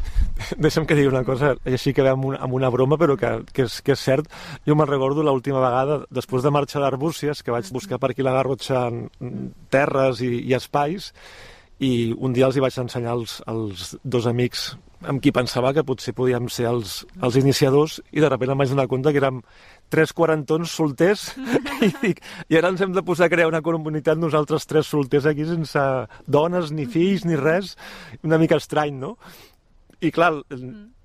deixa'm que digui una cosa, així que ve amb una, amb una broma, però que, que, és, que és cert. Jo me'n recordo l'última vegada, després de marxar d'Arbúcies, que vaig buscar per aquí la Garrotxa terres i, i espais, i un dia els hi vaig ensenyar als, als dos amics amb qui pensava que potser podíem ser els, els iniciadors i de sobte em vaig donar compte que érem tres quarantons solters i dic, i ara ens hem de posar a crear una comunitat nosaltres tres solters aquí sense dones, ni fills, ni res, una mica estrany, no? I clar,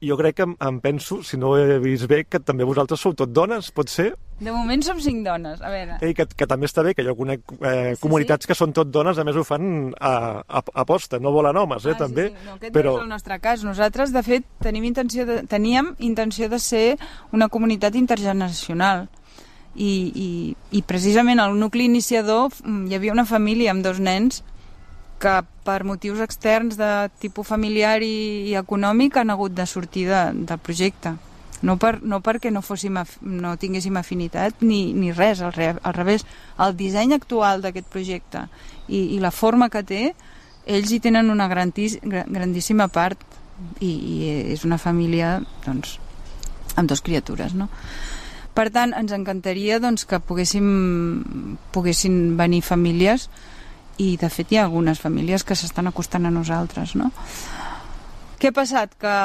jo crec que em, em penso, si no ho he vist bé, que també vosaltres sou tot dones, pot ser? De moment som cinc dones, a veure. Ei, que, que també està bé, que jo conec eh, sí, comunitats sí. que són tot dones, a més ho fan a, a, a posta, no volen homes, eh, ah, també. Sí, sí. No, aquest però... no és el nostre cas. Nosaltres, de fet, tenim intenció de, teníem intenció de ser una comunitat intergeneracional. I, i, i precisament al nucli iniciador mm, hi havia una família amb dos nens que per motius externs de tipus familiar i, i econòmic han hagut de sortir de, del projecte no, per, no perquè no, fóssim, no tinguéssim afinitat ni, ni res, al, re, al revés el disseny actual d'aquest projecte i, i la forma que té ells hi tenen una grandís, grandíssima part i, i és una família doncs, amb dos criatures no? per tant ens encantaria doncs, que poguéssim, poguessin venir famílies i de fet hi ha algunes famílies que s'estan acostant a nosaltres no? què ha passat? que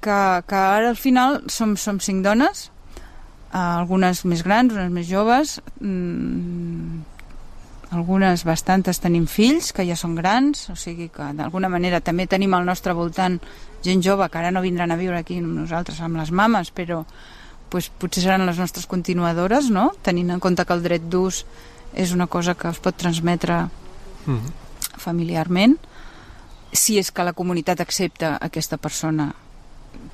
que, que ara al final som, som cinc dones, eh, algunes més grans, unes més joves, mm, algunes bastantes tenim fills que ja són grans, o sigui que d'alguna manera també tenim al nostre voltant gent jove que ara no vindran a viure aquí amb nosaltres, amb les mames, però pues, potser seran les nostres continuadores, no? tenint en compte que el dret d'ús és una cosa que es pot transmetre mm -hmm. familiarment si és que la comunitat accepta aquesta persona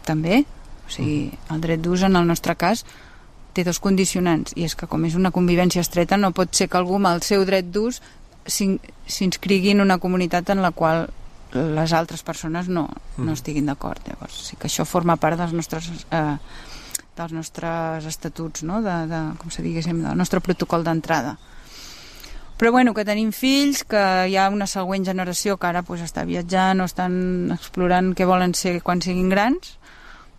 també o sigui, el dret d'ús en el nostre cas té dos condicionants i és que com és una convivència estreta no pot ser que algú amb el seu dret d'ús s'inscrigui en una comunitat en la qual les altres persones no, no estiguin d'acord. Llavors sí que això forma part dels nostres eh, dels nostres estatuts no? de, de, com se diguéssim, del nostre protocol d'entrada però bueno, que tenim fills, que hi ha una següent generació que ara pues, està viatjant o estan explorant què volen ser quan siguin grans,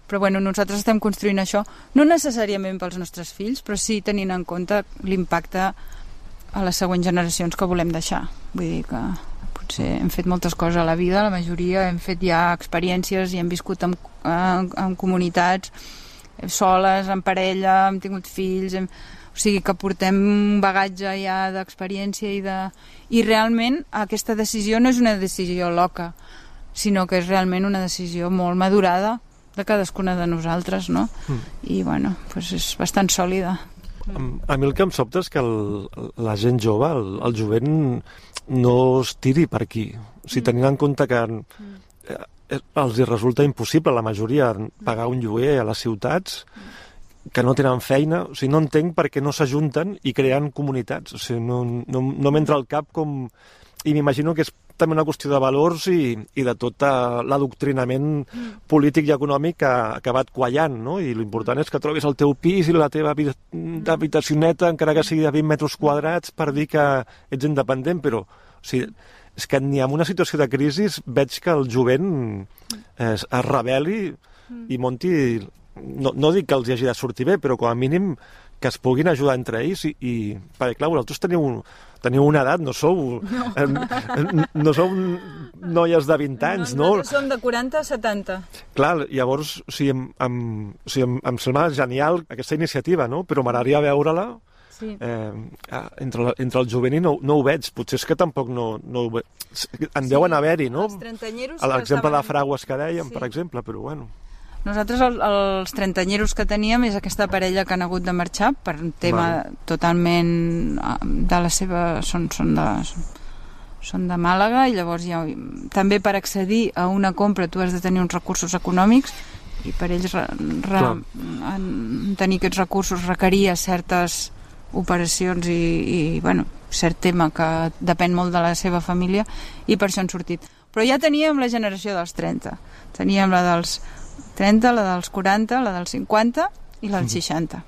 però bueno, nosaltres estem construint això, no necessàriament pels nostres fills, però sí tenint en compte l'impacte a les següents generacions que volem deixar. Vull dir que potser hem fet moltes coses a la vida, la majoria hem fet ja experiències i hem viscut en, en, en comunitats soles, en parella, hem tingut fills, hem, o sigui que portem un bagatge ja d'experiència i de... I realment aquesta decisió no és una decisió loca, sinó que és realment una decisió molt madurada de cadascuna de nosaltres, no? Mm. I, bueno, pues és bastant sòlida. A mi el que em sobta és que el, la gent jove, el, el jovent, no es tiri per aquí. O sigui, tenint en compte que mm. eh, els resulta impossible, la majoria, pagar un lloguer a les ciutats, mm que no tenen feina, o sigui, no entenc per què no s'ajunten i creen comunitats, o sigui, no, no, no m'entra al cap com... I m'imagino que és també una qüestió de valors i, i de tot uh, l'adoctrinament polític i econòmic que, que ha acabat quallant, no? I l'important és que trobis el teu pis i la teva habitacioneta, encara que sigui de 20 metres quadrats, per dir que ets independent, però o sigui, és que ni en una situació de crisi veig que el jovent eh, es, es rebel·li i monti no, no dic que els hi hagi de sortir bé, però com a mínim que es puguin ajudar entre ells i, i perquè clar, vosaltres teniu, teniu una edat, no sou no, eh, no sou noies de 20 anys, no? No, som de 40 a 70. Clar, llavors, o sigui, em, em, o sigui, em, em sembla genial aquesta iniciativa, no? Però m'agradaria veure-la Sí. Eh, entre, entre el jovent i no, no ho veig, potser és que tampoc no, no ho veig. En sí, deuen haver-hi, no? L'exemple de Fragues que dèiem, sí. per exemple, però bueno. Nosaltres el, els trentanyeros que teníem és aquesta parella que han hagut de marxar per un tema vale. totalment ah, de la seva... Són, són, de, són de Màlaga i llavors ja, també per accedir a una compra tu has de tenir uns recursos econòmics i per ells re, re, en, tenir aquests recursos requeria certes operacions i, i bueno, cert tema que depèn molt de la seva família i per això han sortit però ja teníem la generació dels 30 teníem la dels 30, la dels 40, la dels 50 i la dels 60.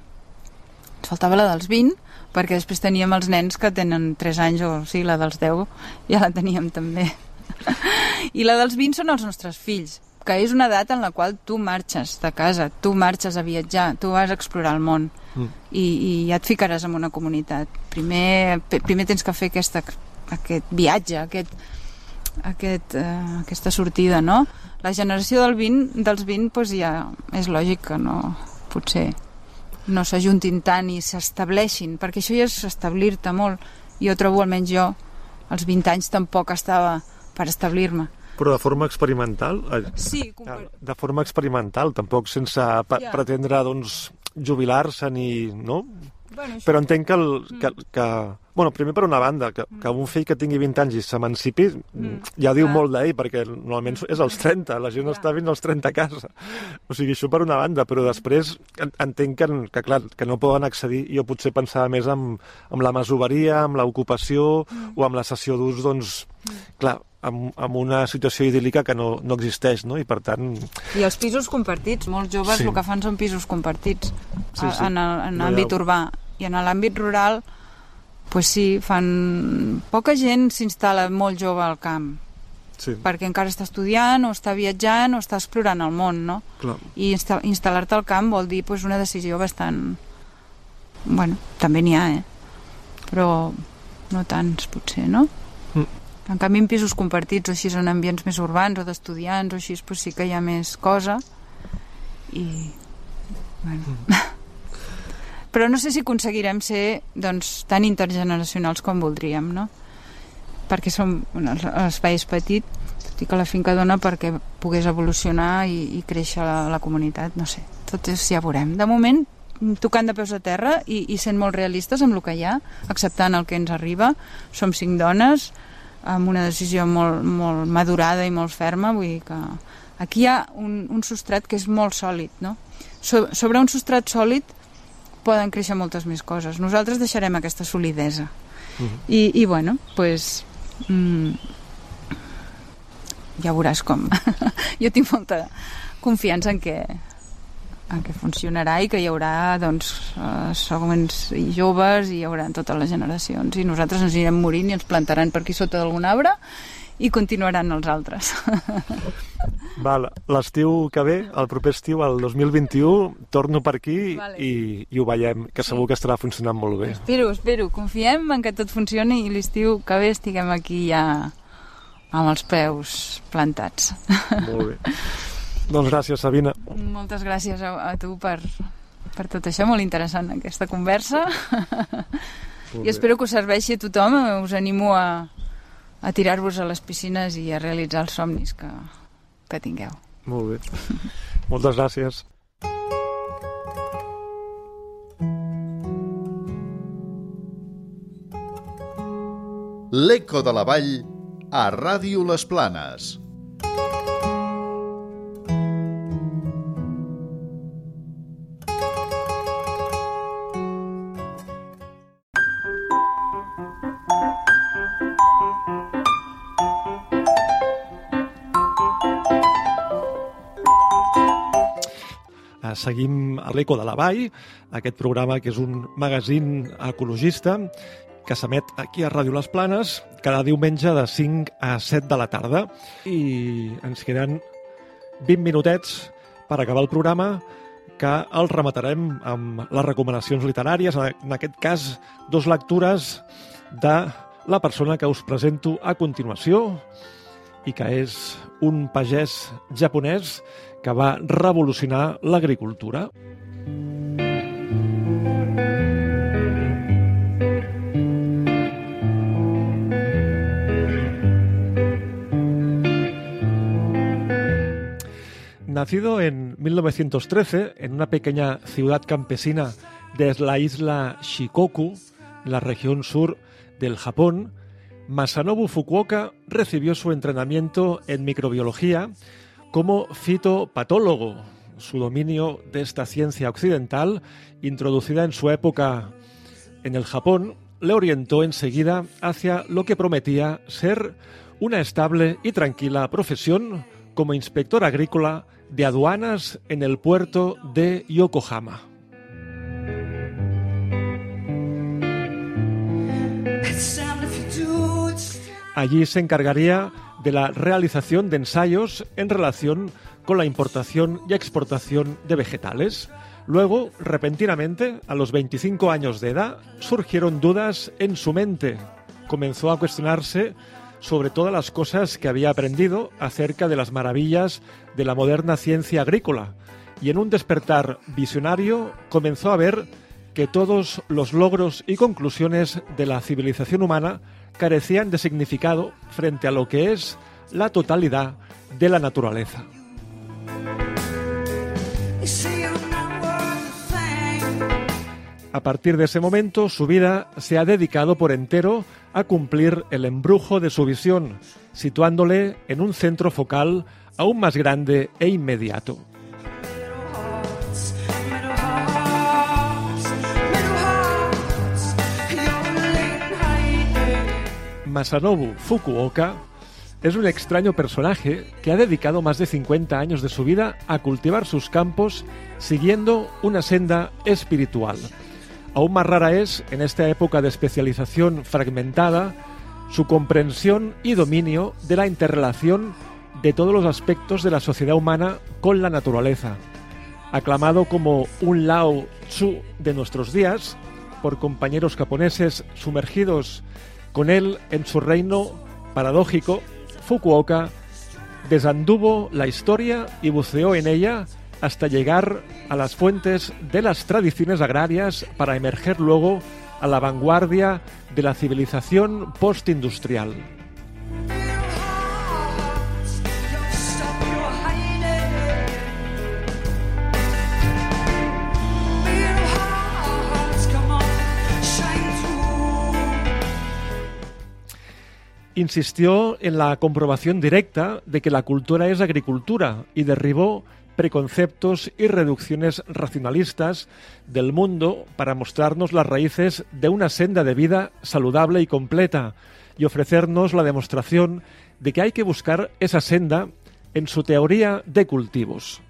Ens faltava la dels 20, perquè després teníem els nens que tenen 3 anys, o sigui, la dels 10 ja la teníem també. I la dels 20 són els nostres fills, que és una edat en la qual tu marxes de casa, tu marxes a viatjar, tu vas a explorar el món mm. i, i ja et ficaràs en una comunitat. Primer, primer tens que fer aquesta, aquest viatge, aquest, aquest, uh, aquesta sortida, no? La generació del 20, dels 20 doncs ja és lògic que no, potser no s'ajuntin tant i s'estableixin, perquè això ja és establir-te molt. Jo trobo, almenys jo, als 20 anys tampoc estava per establir-me. Però de forma experimental? Sí, De forma experimental, tampoc sense ja. pretendre doncs, jubilar-se ni... No? Bueno. Però entenc que, el, que, que... Bueno, primer per una banda, que, que un fill que tingui 20 anys i s'emancipi mm. ja diu ah. molt d'ell, perquè normalment és als 30, la gent està fins als 30 a casa. O sigui, això per una banda, però després entenc que, que clar, que no poden accedir, jo potser pensava més en, en la masoveria, amb l'ocupació mm. o amb la sessió d'ús, doncs, mm. clar, amb, amb una situació idíl·lica que no, no existeix, no? I per tant... I els pisos compartits, molts joves sí. el que fan són pisos compartits sí, sí. en, en l'àmbit urbà i en l'àmbit rural pues sí, fan... poca gent s'instal·la molt jove al camp sí. perquè encara està estudiant o està viatjant o està explorant el món no? Clar. i instal·lar-te al camp vol dir pues, una decisió bastant bueno, també n'hi ha eh? però no tants potser, no? Mm. En canvi, en pisos compartits o així en ambients més urbans o d'estudiants o així, pues sí que hi ha més cosa i bueno. però no sé si aconseguirem ser doncs, tan intergeneracionals com voldríem no? perquè som bueno, l'espai és petit tot i que la finca dona perquè pogués evolucionar i, i créixer la, la comunitat no sé, tot és, ja veurem de moment tocant de peus a terra i, i sent molt realistes amb el que hi ha acceptant el que ens arriba som cinc dones amb una decisió molt, molt madurada i molt ferma vull dir que aquí hi ha un, un substrat que és molt sòlid no? So, sobre un substrat sòlid poden créixer moltes més coses. Nosaltres deixarem aquesta solidesa. Uh -huh. I, i bueno, pues, mm, ja veuràs com. Jo tinc molta confiança en que en què funcionarà i que hi haurà doncs, eh, segons i joves i hi haurà totes les generacions. I nosaltres ens anirem morint i ens plantaran per aquí sota d'algun arbre i continuaran els altres. Val, l'estiu que ve, el proper estiu, el 2021, torno per aquí vale. i, i ho veiem, que segur que estarà funcionant molt bé. Espero, espero. Confiem en que tot funcioni i l'estiu que ve estiguem aquí ja amb els peus plantats. Molt bé. Doncs gràcies, Sabina. Moltes gràcies a, a tu per, per tot això, molt interessant aquesta conversa. I espero que us serveixi a tothom. Us animo a, a tirar-vos a les piscines i a realitzar els somnis que, que tingueu. Molt bé. Moltes gràcies. L'Eco de la Vall a Ràdio Les Planes. Seguim a l'Eco de la Vall, aquest programa que és un magazín ecologista que s'emet aquí a Ràdio Les Planes cada diumenge de 5 a 7 de la tarda. I ens queden 20 minutets per acabar el programa que el rematarem amb les recomanacions literàries, en aquest cas, dos lectures de la persona que us presento a continuació i que és un pagès japonès que va revolucionar l'agricultura. Nacido en 1913 en una pequeña ciudad campesina de la isla Shikoku, la región sur del Japón, Masanobu Fukuoka recibió su entrenamiento en microbiología como fitopatólogo. Su dominio de esta ciencia occidental, introducida en su época en el Japón, le orientó enseguida hacia lo que prometía ser una estable y tranquila profesión como inspector agrícola de aduanas en el puerto de Yokohama. Allí se encargaría de la realización de ensayos en relación con la importación y exportación de vegetales. Luego, repentinamente, a los 25 años de edad, surgieron dudas en su mente. Comenzó a cuestionarse sobre todas las cosas que había aprendido acerca de las maravillas de la moderna ciencia agrícola y en un despertar visionario comenzó a ver que todos los logros y conclusiones de la civilización humana carecían de significado frente a lo que es la totalidad de la naturaleza. A partir de ese momento, su vida se ha dedicado por entero a cumplir el embrujo de su visión, situándole en un centro focal aún más grande e inmediato. Masanobu Fukuoka es un extraño personaje que ha dedicado más de 50 años de su vida a cultivar sus campos siguiendo una senda espiritual. Aún más rara es, en esta época de especialización fragmentada, su comprensión y dominio de la interrelación de todos los aspectos de la sociedad humana con la naturaleza. Aclamado como un Lao Tzu de nuestros días por compañeros japoneses sumergidos con él en su reino paradójico, Fukuoka desanduvo la historia y buceó en ella hasta llegar a las fuentes de las tradiciones agrarias para emerger luego a la vanguardia de la civilización postindustrial. Insistió en la comprobación directa de que la cultura es agricultura y derribó preconceptos y reducciones racionalistas del mundo para mostrarnos las raíces de una senda de vida saludable y completa y ofrecernos la demostración de que hay que buscar esa senda en su teoría de cultivos.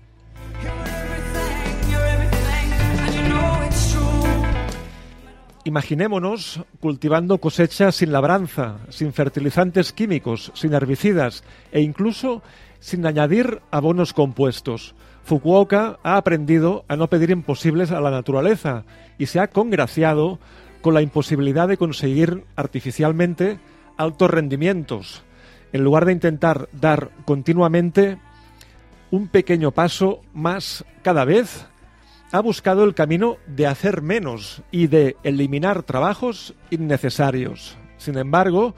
Imaginémonos cultivando cosechas sin labranza, sin fertilizantes químicos, sin herbicidas e incluso sin añadir abonos compuestos. Fukuoka ha aprendido a no pedir imposibles a la naturaleza y se ha congraciado con la imposibilidad de conseguir artificialmente altos rendimientos, en lugar de intentar dar continuamente un pequeño paso más cada vez ha buscado el camino de hacer menos y de eliminar trabajos innecesarios. Sin embargo,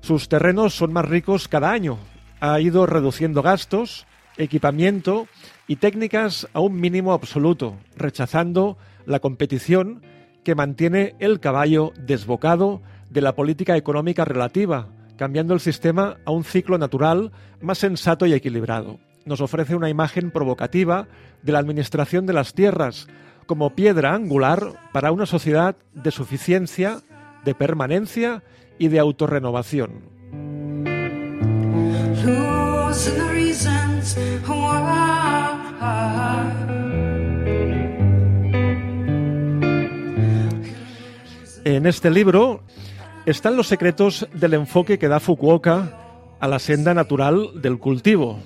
sus terrenos son más ricos cada año. Ha ido reduciendo gastos, equipamiento y técnicas a un mínimo absoluto, rechazando la competición que mantiene el caballo desbocado de la política económica relativa, cambiando el sistema a un ciclo natural más sensato y equilibrado nos ofrece una imagen provocativa de la administración de las tierras como piedra angular para una sociedad de suficiencia, de permanencia y de autorrenovación. En este libro están los secretos del enfoque que da Fukuoka a la senda natural del cultivo,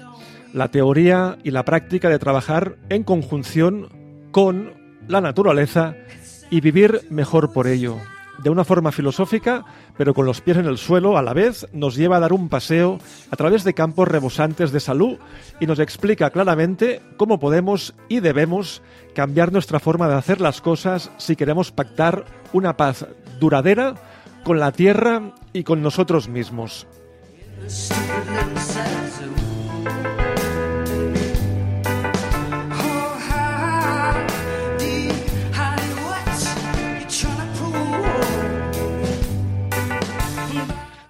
la teoría y la práctica de trabajar en conjunción con la naturaleza y vivir mejor por ello. De una forma filosófica, pero con los pies en el suelo, a la vez nos lleva a dar un paseo a través de campos rebosantes de salud y nos explica claramente cómo podemos y debemos cambiar nuestra forma de hacer las cosas si queremos pactar una paz duradera con la tierra y con nosotros mismos.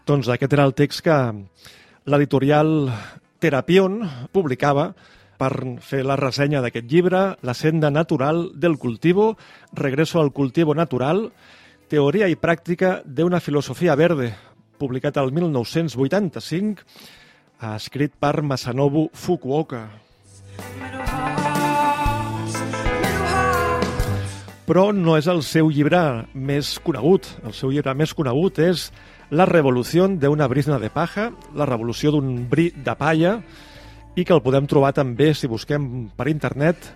Doncs aquest era el text que l'editorial Terapion publicava per fer la ressenya d'aquest llibre, La senda natural del cultivo, Regreso al cultivo natural, Teoria i pràctica d'una filosofia verde, publicat el 1985, escrit per Masanobu Fukuoka. Però no és el seu llibre més conegut. El seu llibre més conegut és la revolució d'una brisna de paja, la revolució d'un bri de palla, i que el podem trobar també, si busquem per internet,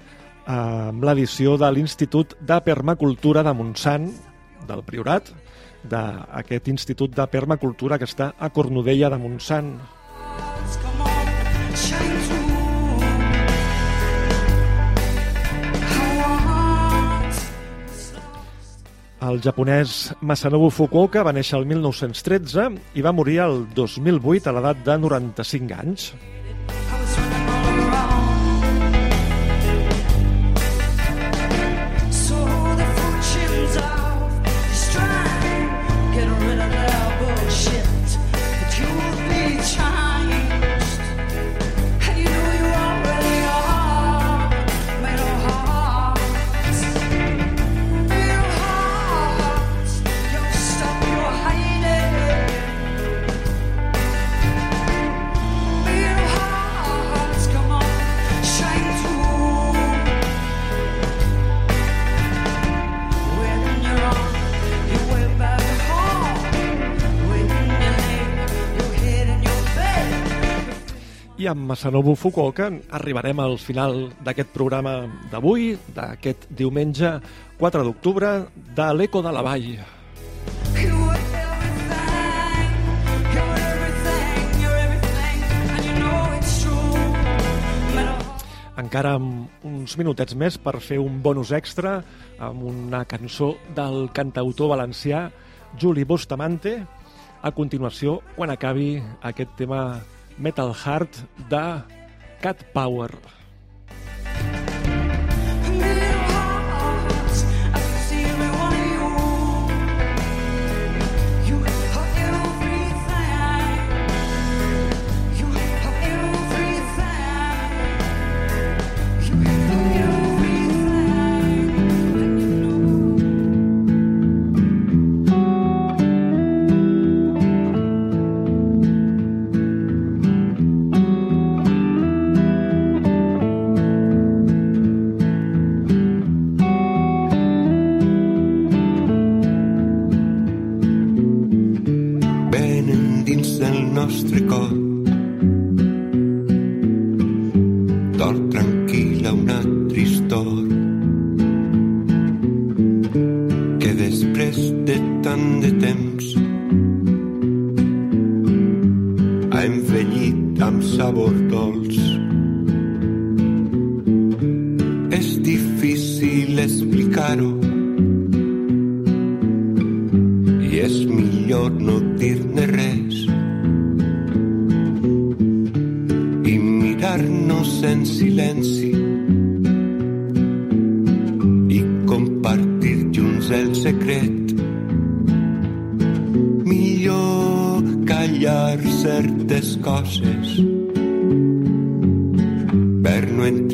amb l'edició de l'Institut de Permacultura de Montsant, del Priorat, d'aquest Institut de Permacultura que està a Cornudella de Montsant. El japonès Masanobu Fukuoka va néixer el 1913 i va morir el 2008 a l'edat de 95 anys. I amb Masanobu Fukuoka arribarem al final d'aquest programa d'avui, d'aquest diumenge 4 d'octubre, de l'Eco de la Vall. Encara amb uns minutets més per fer un bonus extra amb una cançó del cantautor valencià Juli Bustamante. A continuació, quan acabi aquest tema Metal Heart de Cat Power.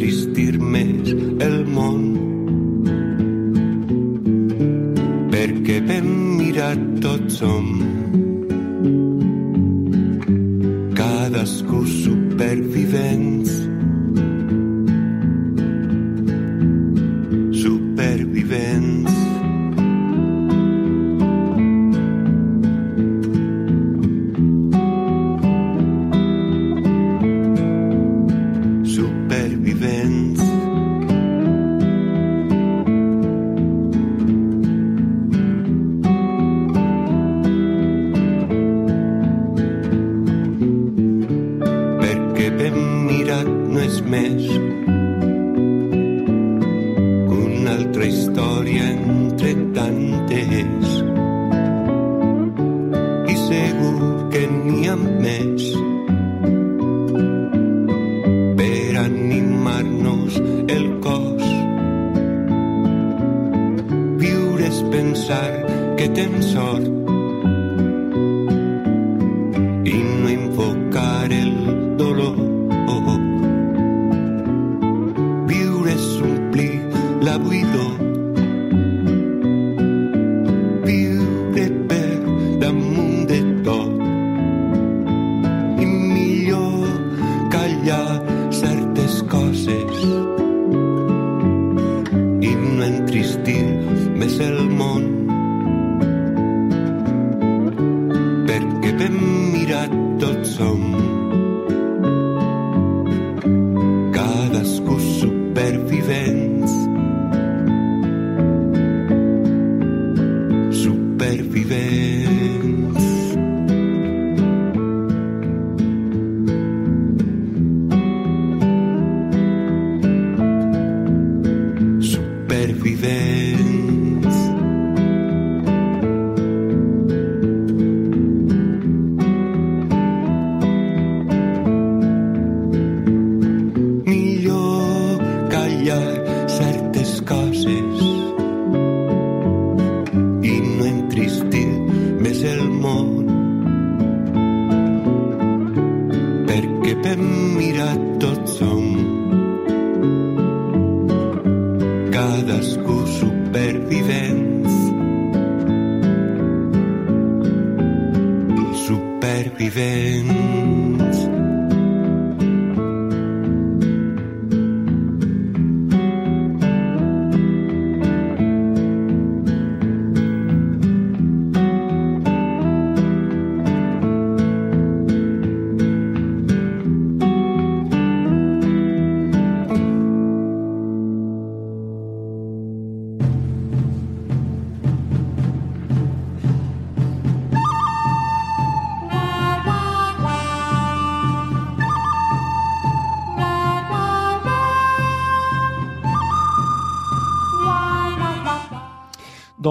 resistir més el món. Perquè ben mirat tots som. Cadascú supervivent.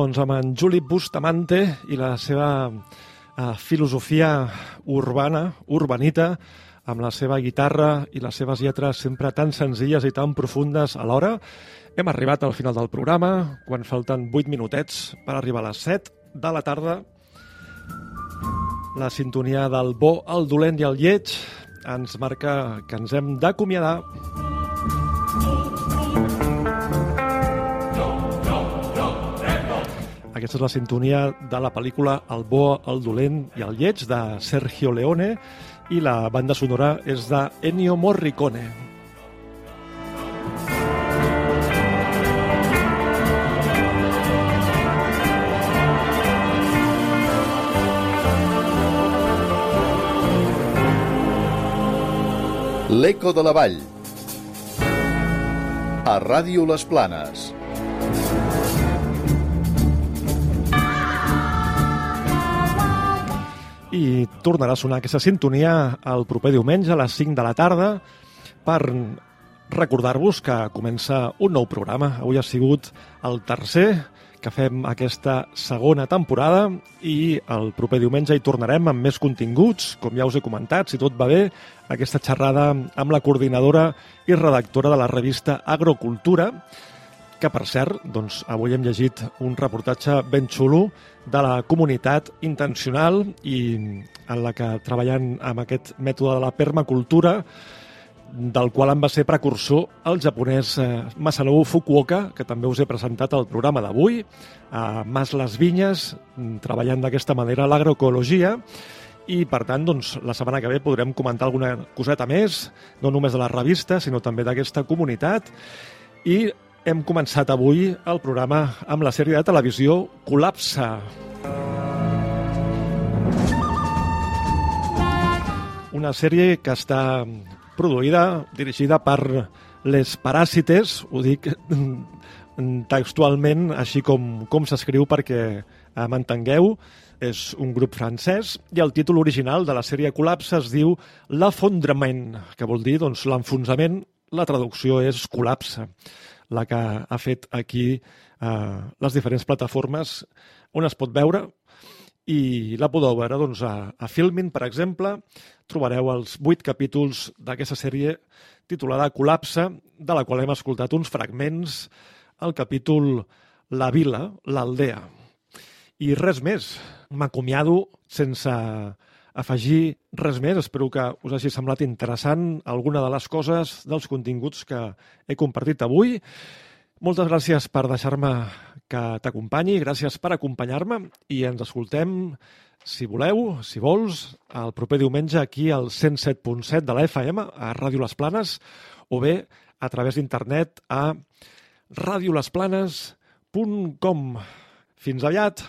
Doncs amb en Juli Bustamante i la seva eh, filosofia urbana, urbanita, amb la seva guitarra i les seves lletres sempre tan senzilles i tan profundes alhora, hem arribat al final del programa, quan falten 8 minutets per arribar a les 7 de la tarda. La sintonia del bo, el dolent i el lleig ens marca que ens hem d'acomiadar. Aquesta és la sintonia de la pel·lícula El bo, el dolent i el lleig de Sergio Leone i la banda sonora és de Ennio Morricone. L'Eco de la Vall. A Ràdio Les Planes. I tornarà a sonar aquesta sintonia el proper diumenge a les 5 de la tarda per recordar-vos que comença un nou programa. Avui ha sigut el tercer que fem aquesta segona temporada i el proper diumenge hi tornarem amb més continguts, com ja us he comentat, si tot va bé, aquesta xerrada amb la coordinadora i redactora de la revista Agrocultura, que per cert, doncs, avui hem llegit un reportatge ben xulo de la comunitat intencional i en la que treballant amb aquest mètode de la permacultura del qual en va ser precursor el japonès eh, Masanobu Fukuoka, que també us he presentat al programa d'avui, a Mas les Vinyes, treballant d'aquesta manera l'agroecologia, i per tant, doncs, la setmana que ve podrem comentar alguna coseta més, no només de la revista, sinó també d'aquesta comunitat, i hem començat avui el programa amb la sèrie de televisió Col·lapse. Una sèrie que està produïda, dirigida per Les Paràsites, ho dic textualment, així com, com s'escriu perquè eh, m'entengueu, és un grup francès i el títol original de la sèrie Col·lapse es diu L'Afondrament, que vol dir doncs, l'enfonsament, la traducció és col·lapse la que ha fet aquí eh, les diferents plataformes on es pot veure i la podeu veure doncs, a, a Filmin, per exemple. Trobareu els vuit capítols d'aquesta sèrie titulada Col·lapse, de la qual hem escoltat uns fragments al capítol La vila, l'aldea. I res més. M'acomiado sense afegir res més. Espero que us hagi semblat interessant alguna de les coses dels continguts que he compartit avui. Moltes gràcies per deixar-me que t'acompanyi, gràcies per acompanyar-me i ens escoltem, si voleu, si vols, el proper diumenge aquí al 107.7 de la FM, a Ràdio Les Planes, o bé a través d'internet a radiolesplanes.com. Fins aviat!